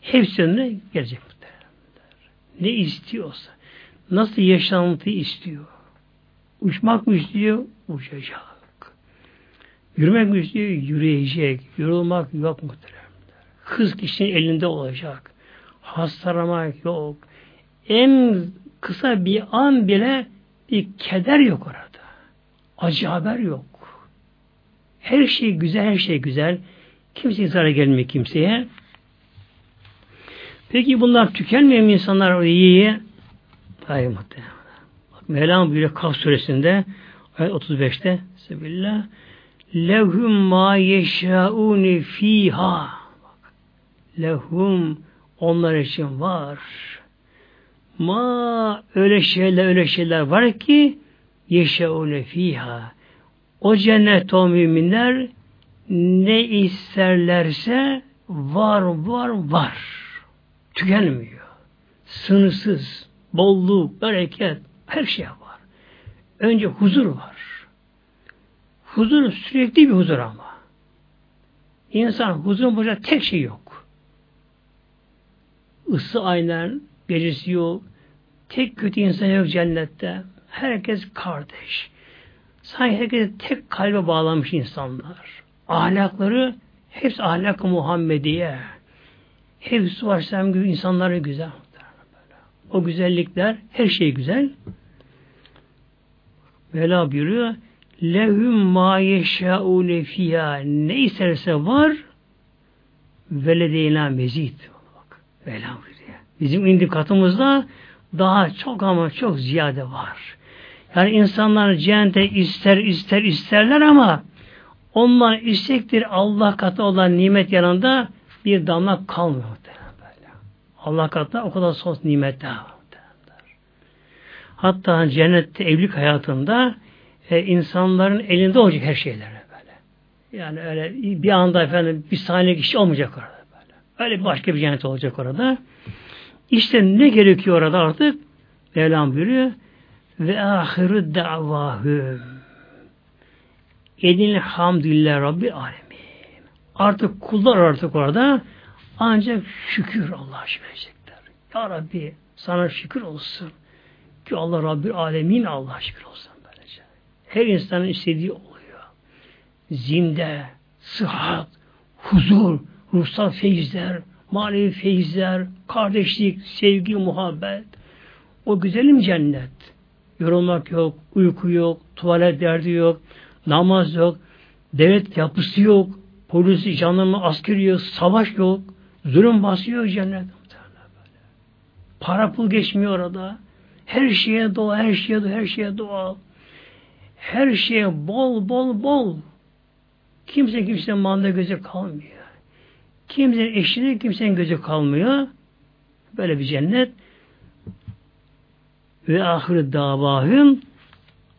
hepsi önüne gelecek. Ne istiyorsa. Nasıl yaşantı istiyor. Uçmak mı istiyor? Uçacak. Yürümek mi istiyor? Yürüyecek. Yorulmak yok muhteremler. Hız kişinin elinde olacak. Hastalamak yok. En kısa bir an bile bir keder yok orada. Acı haber yok. Her şey güzel, her şey güzel. Kimseye zarar gelmiyor kimseye. Peki bunlar tükenmiyor mu insanlar iyi? Hayır muhtemelen. Bak Mevlam buyuruyor Kaf suresinde ayet 35'te Sebillah lehum ma yeşauni fiha lehum onlar için var. Ma öyle şeyler öyle şeyler var ki yeşaune fiha o cennet o müminler ne isterlerse var var var. Tükenmiyor. Sınırsız, bolluk, bereket, her şey var. Önce huzur var. Huzur sürekli bir huzur ama. İnsan huzurun bulacak tek şey yok. Isı aynen, gecesi yok. Tek kötü insan yok cennette. Herkes kardeş. Sanki herkes tek kalbe bağlanmış insanlar. Ahlakları hepsi ahlak-ı Muhammediye. Hepsi var gibi insanları güzel. O güzellikler, her şey güzel. Mevla buyuruyor. Lehum ma yeşâûne fiyâ. Ne isterse var veledeyna mezid. Bak, Mevla buyuruyor. Bizim indi katımızda daha çok ama çok ziyade var. Yani insanlar cennete ister ister isterler ama onlar istektir Allah katı olan nimet yanında bir damla kalmıyor. Allah katında o kadar sos nimetler var. Hatta cennette evlilik hayatında e, insanların elinde olacak her şeyler böyle. Yani öyle bir anda efendim bir saniye kişi olmayacak orada böyle. Öyle başka bir cennet olacak orada. İşte ne gerekiyor orada artık? Mevlam buyuruyor. Ve ahiru da'vahum. Edin hamdülillah Rabbi alemin. Artık kullar artık orada ancak şükür Allah'a şükür edecekler. Ya Rabbi sana şükür olsun. Ki Allah Rabbi alemin Allah şükür olsun böylece. Her insanın istediği oluyor. Zinde, sıhhat, huzur, ruhsal feyizler, manevi feyizler, kardeşlik, sevgi, muhabbet. O güzelim cennet. Yorulmak yok, uyku yok, tuvalet derdi yok, namaz yok, devlet yapısı yok, polisi, jandarma, askeri yok, savaş yok, zulüm basıyor cennet. Para pul geçmiyor orada. Her şeye doğal, her şeye doğal, her şeye doğal. Her şeye bol bol bol. Kimse kimsenin malında gözü kalmıyor. Kimsenin eşine kimsenin gözü kalmıyor. Böyle bir cennet. Ve ahir davahım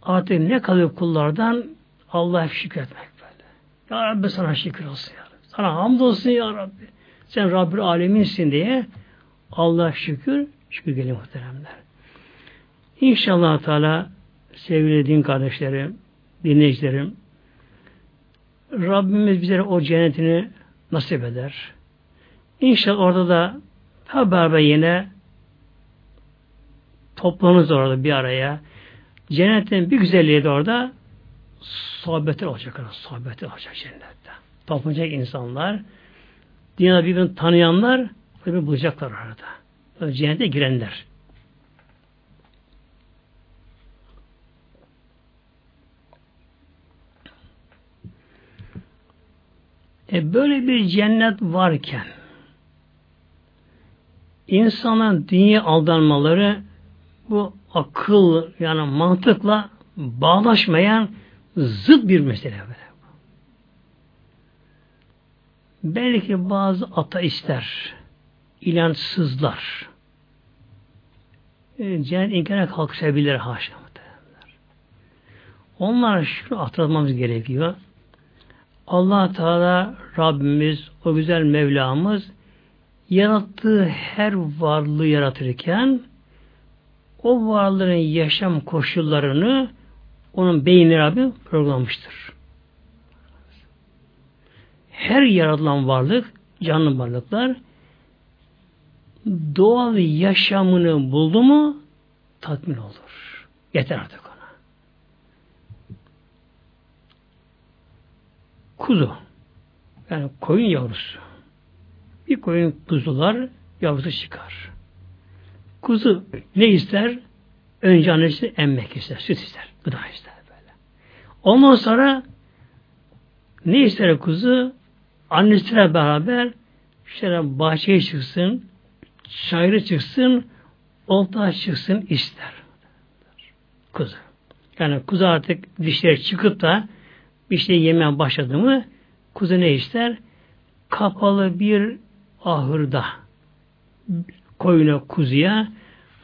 artık ne kalıyor kullardan Allah'a şükretmek böyle. Ya Rabbi sana şükür olsun ya Rabbi. Sana hamdolsun ya Rabbi. Sen Rabbi aleminsin diye Allah şükür, şükür geliyor muhteremler. İnşallah Teala sevgili din kardeşlerim, dinleyicilerim, Rabbimiz bize o cennetini nasip eder. İnşallah orada da hep beraber yine toplanırız orada bir araya. Cennetin bir güzelliği de orada sohbetler olacak. Sohbetler olacak cennette. Toplanacak insanlar, dünyada birbirini tanıyanlar birbirini bulacaklar orada. Cennete girenler. E böyle bir cennet varken insanın dünya aldanmaları bu akıl yani mantıkla bağlaşmayan zıt bir mesele böyle. Belki bazı ateistler, inançsızlar e, cennet inkara kalkışabilir haşa. Onlar şunu hatırlatmamız gerekiyor. Allah Teala Rabbimiz, o güzel Mevlamız yarattığı her varlığı yaratırken o varlığın yaşam koşullarını onun beyni Rabbi programlamıştır. Her yaratılan varlık, canlı varlıklar doğal yaşamını buldu mu tatmin olur. Yeter artık ona. Kuzu. Yani koyun yavrusu. Bir koyun kuzular yavrusu çıkar. Kuzu ne ister? Önce annesi emmek ister, süt ister, gıda ister böyle. Ondan sonra ne ister kuzu? Annesiyle beraber şöyle bahçeye çıksın, çayırı çıksın, olta çıksın ister. Kuzu. Yani kuzu artık dişleri çıkıp da bir şey yemeye başladı mı kuzu ne ister? Kapalı bir ahırda koyuna kuzuya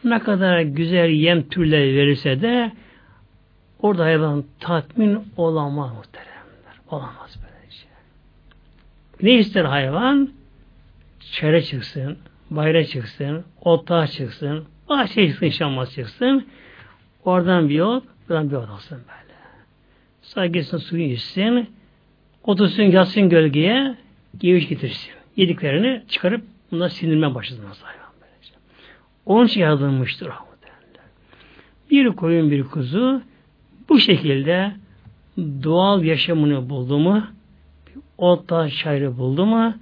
ne kadar güzel yem türleri verirse de orada hayvan tatmin olamaz muhteremler. Olamaz böyle şey. Ne ister hayvan? Çere çıksın, bayra çıksın, otağa çıksın, bahçeye çıksın, şamaz çıksın. Oradan bir yol, buradan bir yol olsun böyle. Sonra gitsin suyu içsin, otursun yatsın gölgeye, geviş getirsin. Yediklerini çıkarıp bunlar sindirmeye başladı hayvan. Onun için yaratılmıştır. Bir koyun bir kuzu bu şekilde doğal yaşamını buldu mu, otta çayrı buldu mu,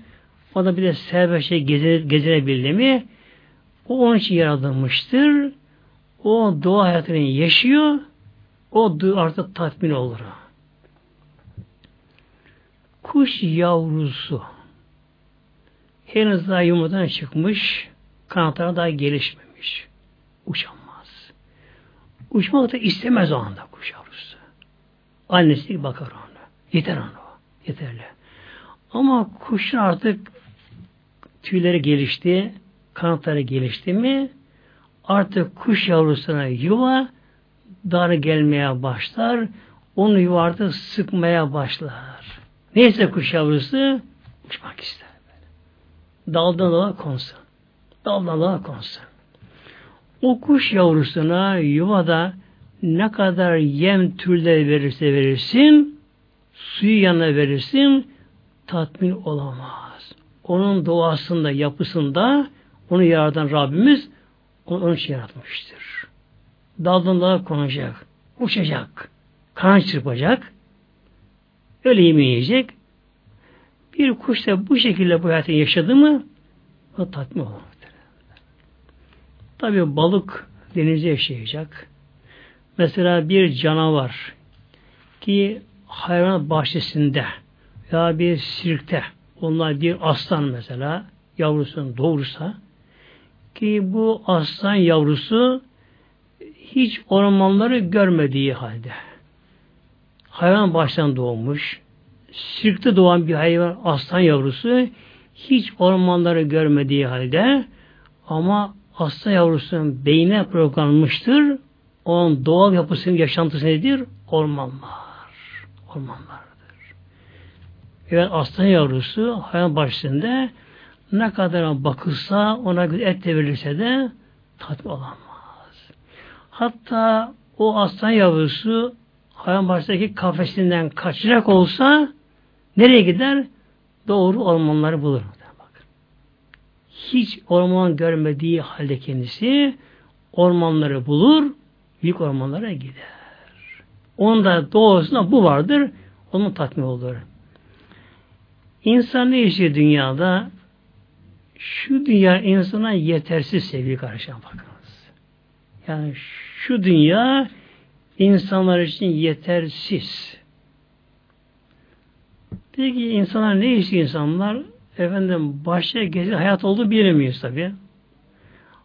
o da bir de serbestçe gezine, gezinebildi mi, o onun için yaratılmıştır. O doğa hayatını yaşıyor, o artık tatmin olur. Kuş yavrusu henüz daha yumurtadan çıkmış, kanatları daha gelişmemiş. Uçamaz. Uçmak da istemez o anda kuş yavrusu. Annesi bakar ona. Yeter ona. Yeterli. Ama kuşun artık tüyleri gelişti, kanatları gelişti mi artık kuş yavrusuna yuva dar gelmeye başlar. Onu yuvarda sıkmaya başlar. Neyse kuş yavrusu uçmak ister. Daldan dala konsun. Daldan dala konsun. O kuş yavrusuna yuvada ne kadar yem türleri verirse verirsin, suyu yanına verirsin, tatmin olamaz. Onun doğasında, yapısında onu yaratan Rabbimiz onu onun için yaratmıştır. Daldan dala konacak, uçacak, kanat çırpacak, öyle yemeği yiyecek. Bir kuş da bu şekilde bu hayatı yaşadı mı o tatmin olur. Tabi balık denizde yaşayacak. Mesela bir canavar ki hayvan bahçesinde ya bir sirkte onlar bir aslan mesela yavrusunu doğursa ki bu aslan yavrusu hiç ormanları görmediği halde hayvan baştan doğmuş sirkte doğan bir hayvan aslan yavrusu hiç ormanları görmediği halde ama aslan yavrusunun beynine programlanmıştır. Onun doğal yapısının yaşantısı nedir? Ormanlar. Ormanlardır. Evet aslan yavrusu hayvan başında ne kadar bakılsa ona et de verilse de tatmin olamaz. Hatta o aslan yavrusu hayvan başındaki kafesinden kaçacak olsa nereye gider? Doğru ormanları bulur. Hiç orman görmediği halde kendisi ormanları bulur, büyük ormanlara gider. Onda doğasında bu vardır, onun tatmin olur. İnsan ne yaşıyor dünyada? Şu dünya insana yetersiz sevgili kardeşim bakınız. Yani şu dünya insanlar için yetersiz. Peki insanlar ne istiyor insanlar? Efendim başka gezi hayat olduğu bilemiyoruz tabi.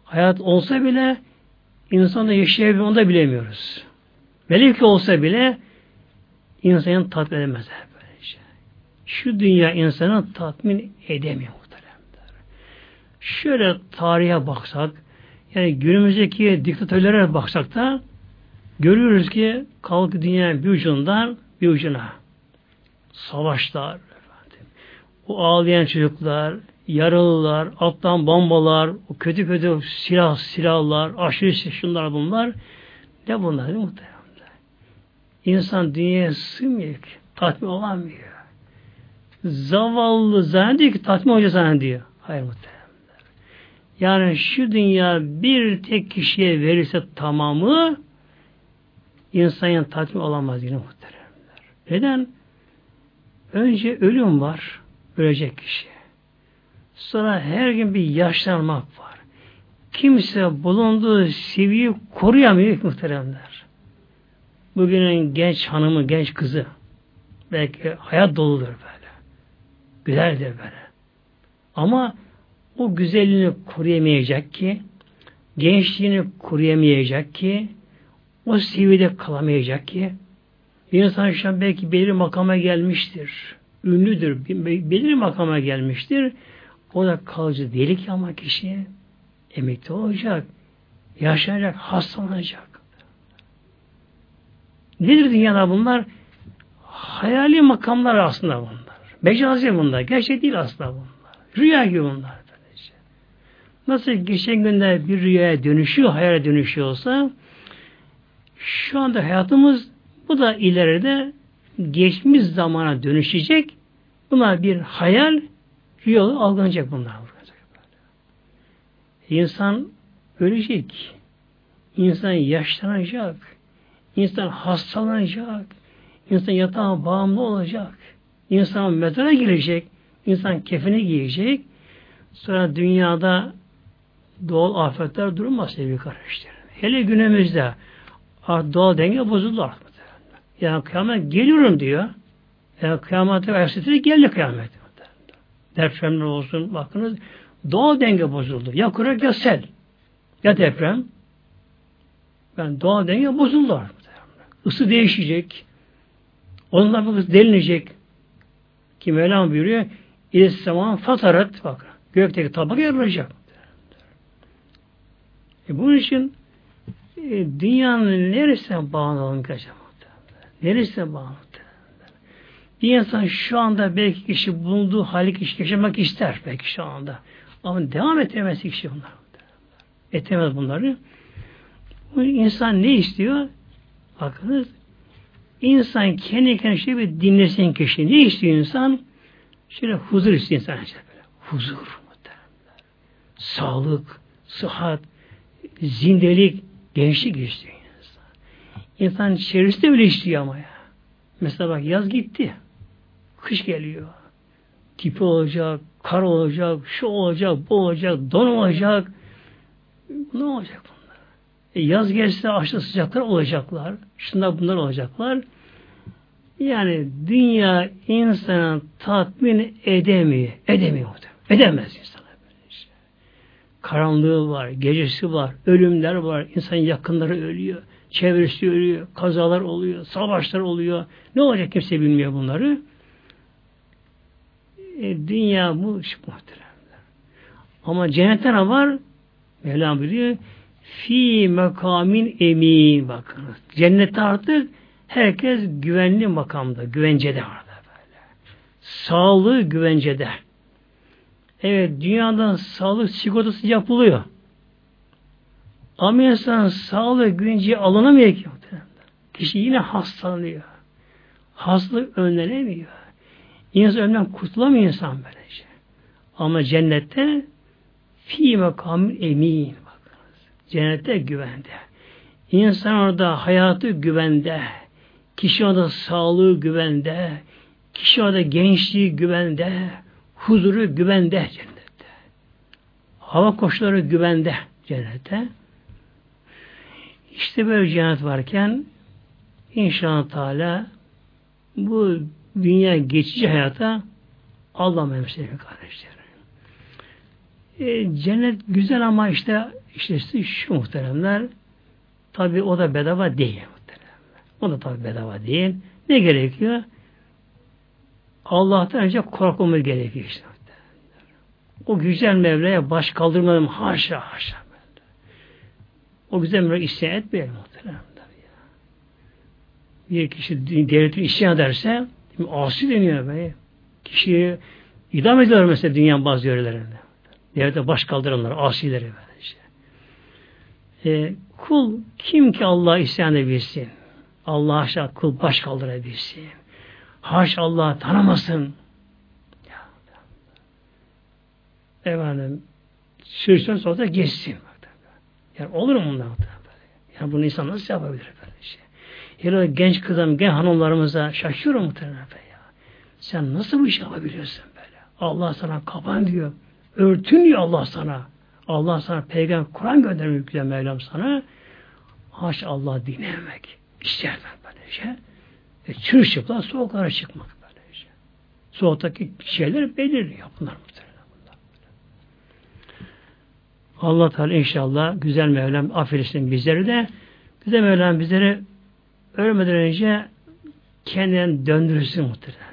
Hayat olsa bile insanda yaşayabilir onu da bilemiyoruz. Melek olsa bile insanın tatmin edemez. Böylece. Şu dünya insanı tatmin edemiyor muhteremler. Şöyle tarihe baksak, yani günümüzdeki diktatörlere baksak da görüyoruz ki kalk dünyanın bir ucundan bir ucuna savaşlar. O ağlayan çocuklar, yaralılar, alttan bombalar, o kötü kötü silah, silahlar, aşırı şunlar bunlar. Ne bunlar değil muhtemelen? İnsan dünyaya sığmıyor ki, tatmin olamıyor. Zavallı zannediyor ki tatmin olacak zannediyor. Hayır muhtemelen. Yani şu dünya bir tek kişiye verirse tamamı insanın tatmin olamaz yine muhteremler. Neden? Önce ölüm var. Ölecek kişi. Sonra her gün bir yaşlanmak var. Kimse bulunduğu seviyeyi koruyamıyor muhteremler. Bugünün genç hanımı, genç kızı belki hayat doludur böyle. Güzeldir böyle. Ama o güzelliğini koruyamayacak ki, gençliğini koruyamayacak ki, o seviyede kalamayacak ki, bir insan şu an belki belirli makama gelmiştir. Ünlüdür. Belirli makama gelmiştir. O da kalıcı değil ki ama kişi emekli olacak. Yaşayacak, hastalanacak. Nedir dünyada bunlar? Hayali makamlar aslında bunlar. Mecazi bunlar. Gerçek değil aslında bunlar. Rüya gibi bunlar. Nasıl geçen günde bir rüyaya dönüşüyor, hayale dönüşüyorsa şu anda hayatımız bu da ileride geçmiş zamana dönüşecek. Buna bir hayal, Rüyalı algılanacak bunlar. İnsan ölecek. İnsan yaşlanacak. İnsan hastalanacak. İnsan yatağa bağımlı olacak. İnsan mezara girecek. İnsan kefeni giyecek. Sonra dünyada doğal afetler durmaz sevgili kardeşlerim. Hele günümüzde doğal denge bozuldu artık. Yani kıyamet geliyorum diyor. Yani kıyamete ayaksetiri geldi kıyamet. Depremler olsun bakınız doğal denge bozuldu. Ya kurak ya sel. Ya deprem. Yani doğal denge bozuldu. Isı değişecek. Ondan bir delinecek. Ki Mevlam buyuruyor İlis zaman fatarat bak. Gökteki tabak yarılacak. E bunun için e, dünyanın neresine bağlanalım acaba? Neresine bağlı? Bir insan şu anda belki kişi bulunduğu hali kişi yaşamak ister belki şu anda. Ama devam etemez kişi bunlar. Etemez bunları. Bu insan ne istiyor? Bakınız insan kendi kendine şey bir dinlesin kişi. Ne istiyor insan? Şöyle huzur istiyor insan. Işte böyle. Huzur. Sağlık, sıhhat, zindelik, gençlik istiyor insan. İnsan çevresinde bile istiyor ama ya. Mesela bak yaz gitti. Kış geliyor. Tipi olacak, kar olacak, şu olacak, bu olacak, don olacak. Ne olacak bunlar? E yaz gelse aşırı sıcaklar olacaklar. Şunlar bunlar olacaklar. Yani dünya insanı tatmin edemiyor. Edemiyor. Edemez insan. Karanlığı var, gecesi var, ölümler var, insan yakınları ölüyor, çevresi ölüyor, kazalar oluyor, savaşlar oluyor. Ne olacak kimse bilmiyor bunları. E, dünya bu muhteremler. Ama cennette ne var? Mevlam biliyor. Fi mekamin emin bakınız. Cennette artık herkes güvenli makamda, güvencede orada böyle. Sağlığı güvencede. Evet, dünyada sağlık sigortası yapılıyor. Ama insan sağlığı güvenceye alınamıyor ki. Kişi yine hastalanıyor. Hastalık önlenemiyor. İnsan ölümden kurtulamıyor insan böylece. Ama cennette fi makam emin bakınız. Cennette güvende. İnsan orada hayatı güvende. Kişi orada sağlığı güvende. Kişi orada gençliği güvende. Huzuru güvende cennette. Hava koşulları güvende cennette. İşte böyle cennet varken inşallah Teala bu dünya geçici hayata Allah memseli kardeşlerim. E, cennet güzel ama işte işte şu muhteremler tabi o da bedava değil muhteremler. O da tabi bedava değil. Ne gerekiyor? Allah'tan önce korkmamız gerekiyor işte. O güzel Mevla'ya baş kaldırmadım haşa haşa. O güzel Mevla'ya isyan etmeyelim muhteremler. Bir kişi devletin isyan ederse Asi deniyor be. Kişiyi idam ediyorlar mesela dünyanın bazı yörelerinde. Devlete baş kaldıranlar, asileri böyle işte. E, kul kim ki Allah'a isyan edebilsin? Allah'a aşağı kul baş kaldırabilsin. Haş Allah tanımasın. Efendim sürsen sonra geçsin. Yani olur mu bunlar? Yani bunu insan nasıl yapabilir? Hele genç kızım, genç hanımlarımıza şaşıyorum muhtemelen ya. Sen nasıl bu iş yapabiliyorsun böyle? Allah sana kapan diyor. Örtün diyor Allah sana. Allah sana peygamber Kur'an göndermiş güzel Mevlam sana. Haş Allah dinlemek. İsterler böyle şey. E, çırçıplak soğuklara çıkmak böyle şey. Soğuktaki şeyler belirliyor bunlar muhtemelen. Allah Teala inşallah güzel Mevlam affetsin bizleri de güzel Mevlam bizleri ölmeden önce kendinden döndürürsün muhtemelen.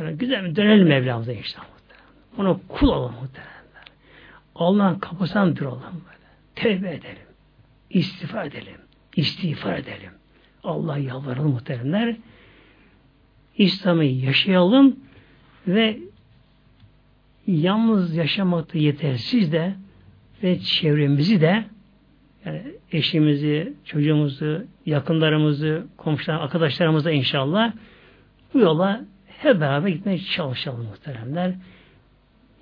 Yani güzel bir dönelim Mevlamıza inşallah. Ona kul olalım muhtemelen. Allah'ın kapısından duralım böyle. Tevbe edelim. İstiğfar edelim. İstiğfar edelim. Allah yalvaralım muhteremler. İslam'ı yaşayalım ve yalnız yaşamakta yetersiz de ve çevremizi de yani eşimizi, çocuğumuzu, yakınlarımızı, komşular, arkadaşlarımızı inşallah bu yola hep beraber gitmeye çalışalım muhteremler.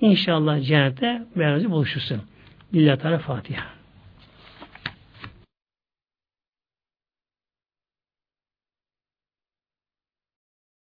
İnşallah cennette beraber buluşursun. Lillahi Teala Fatiha.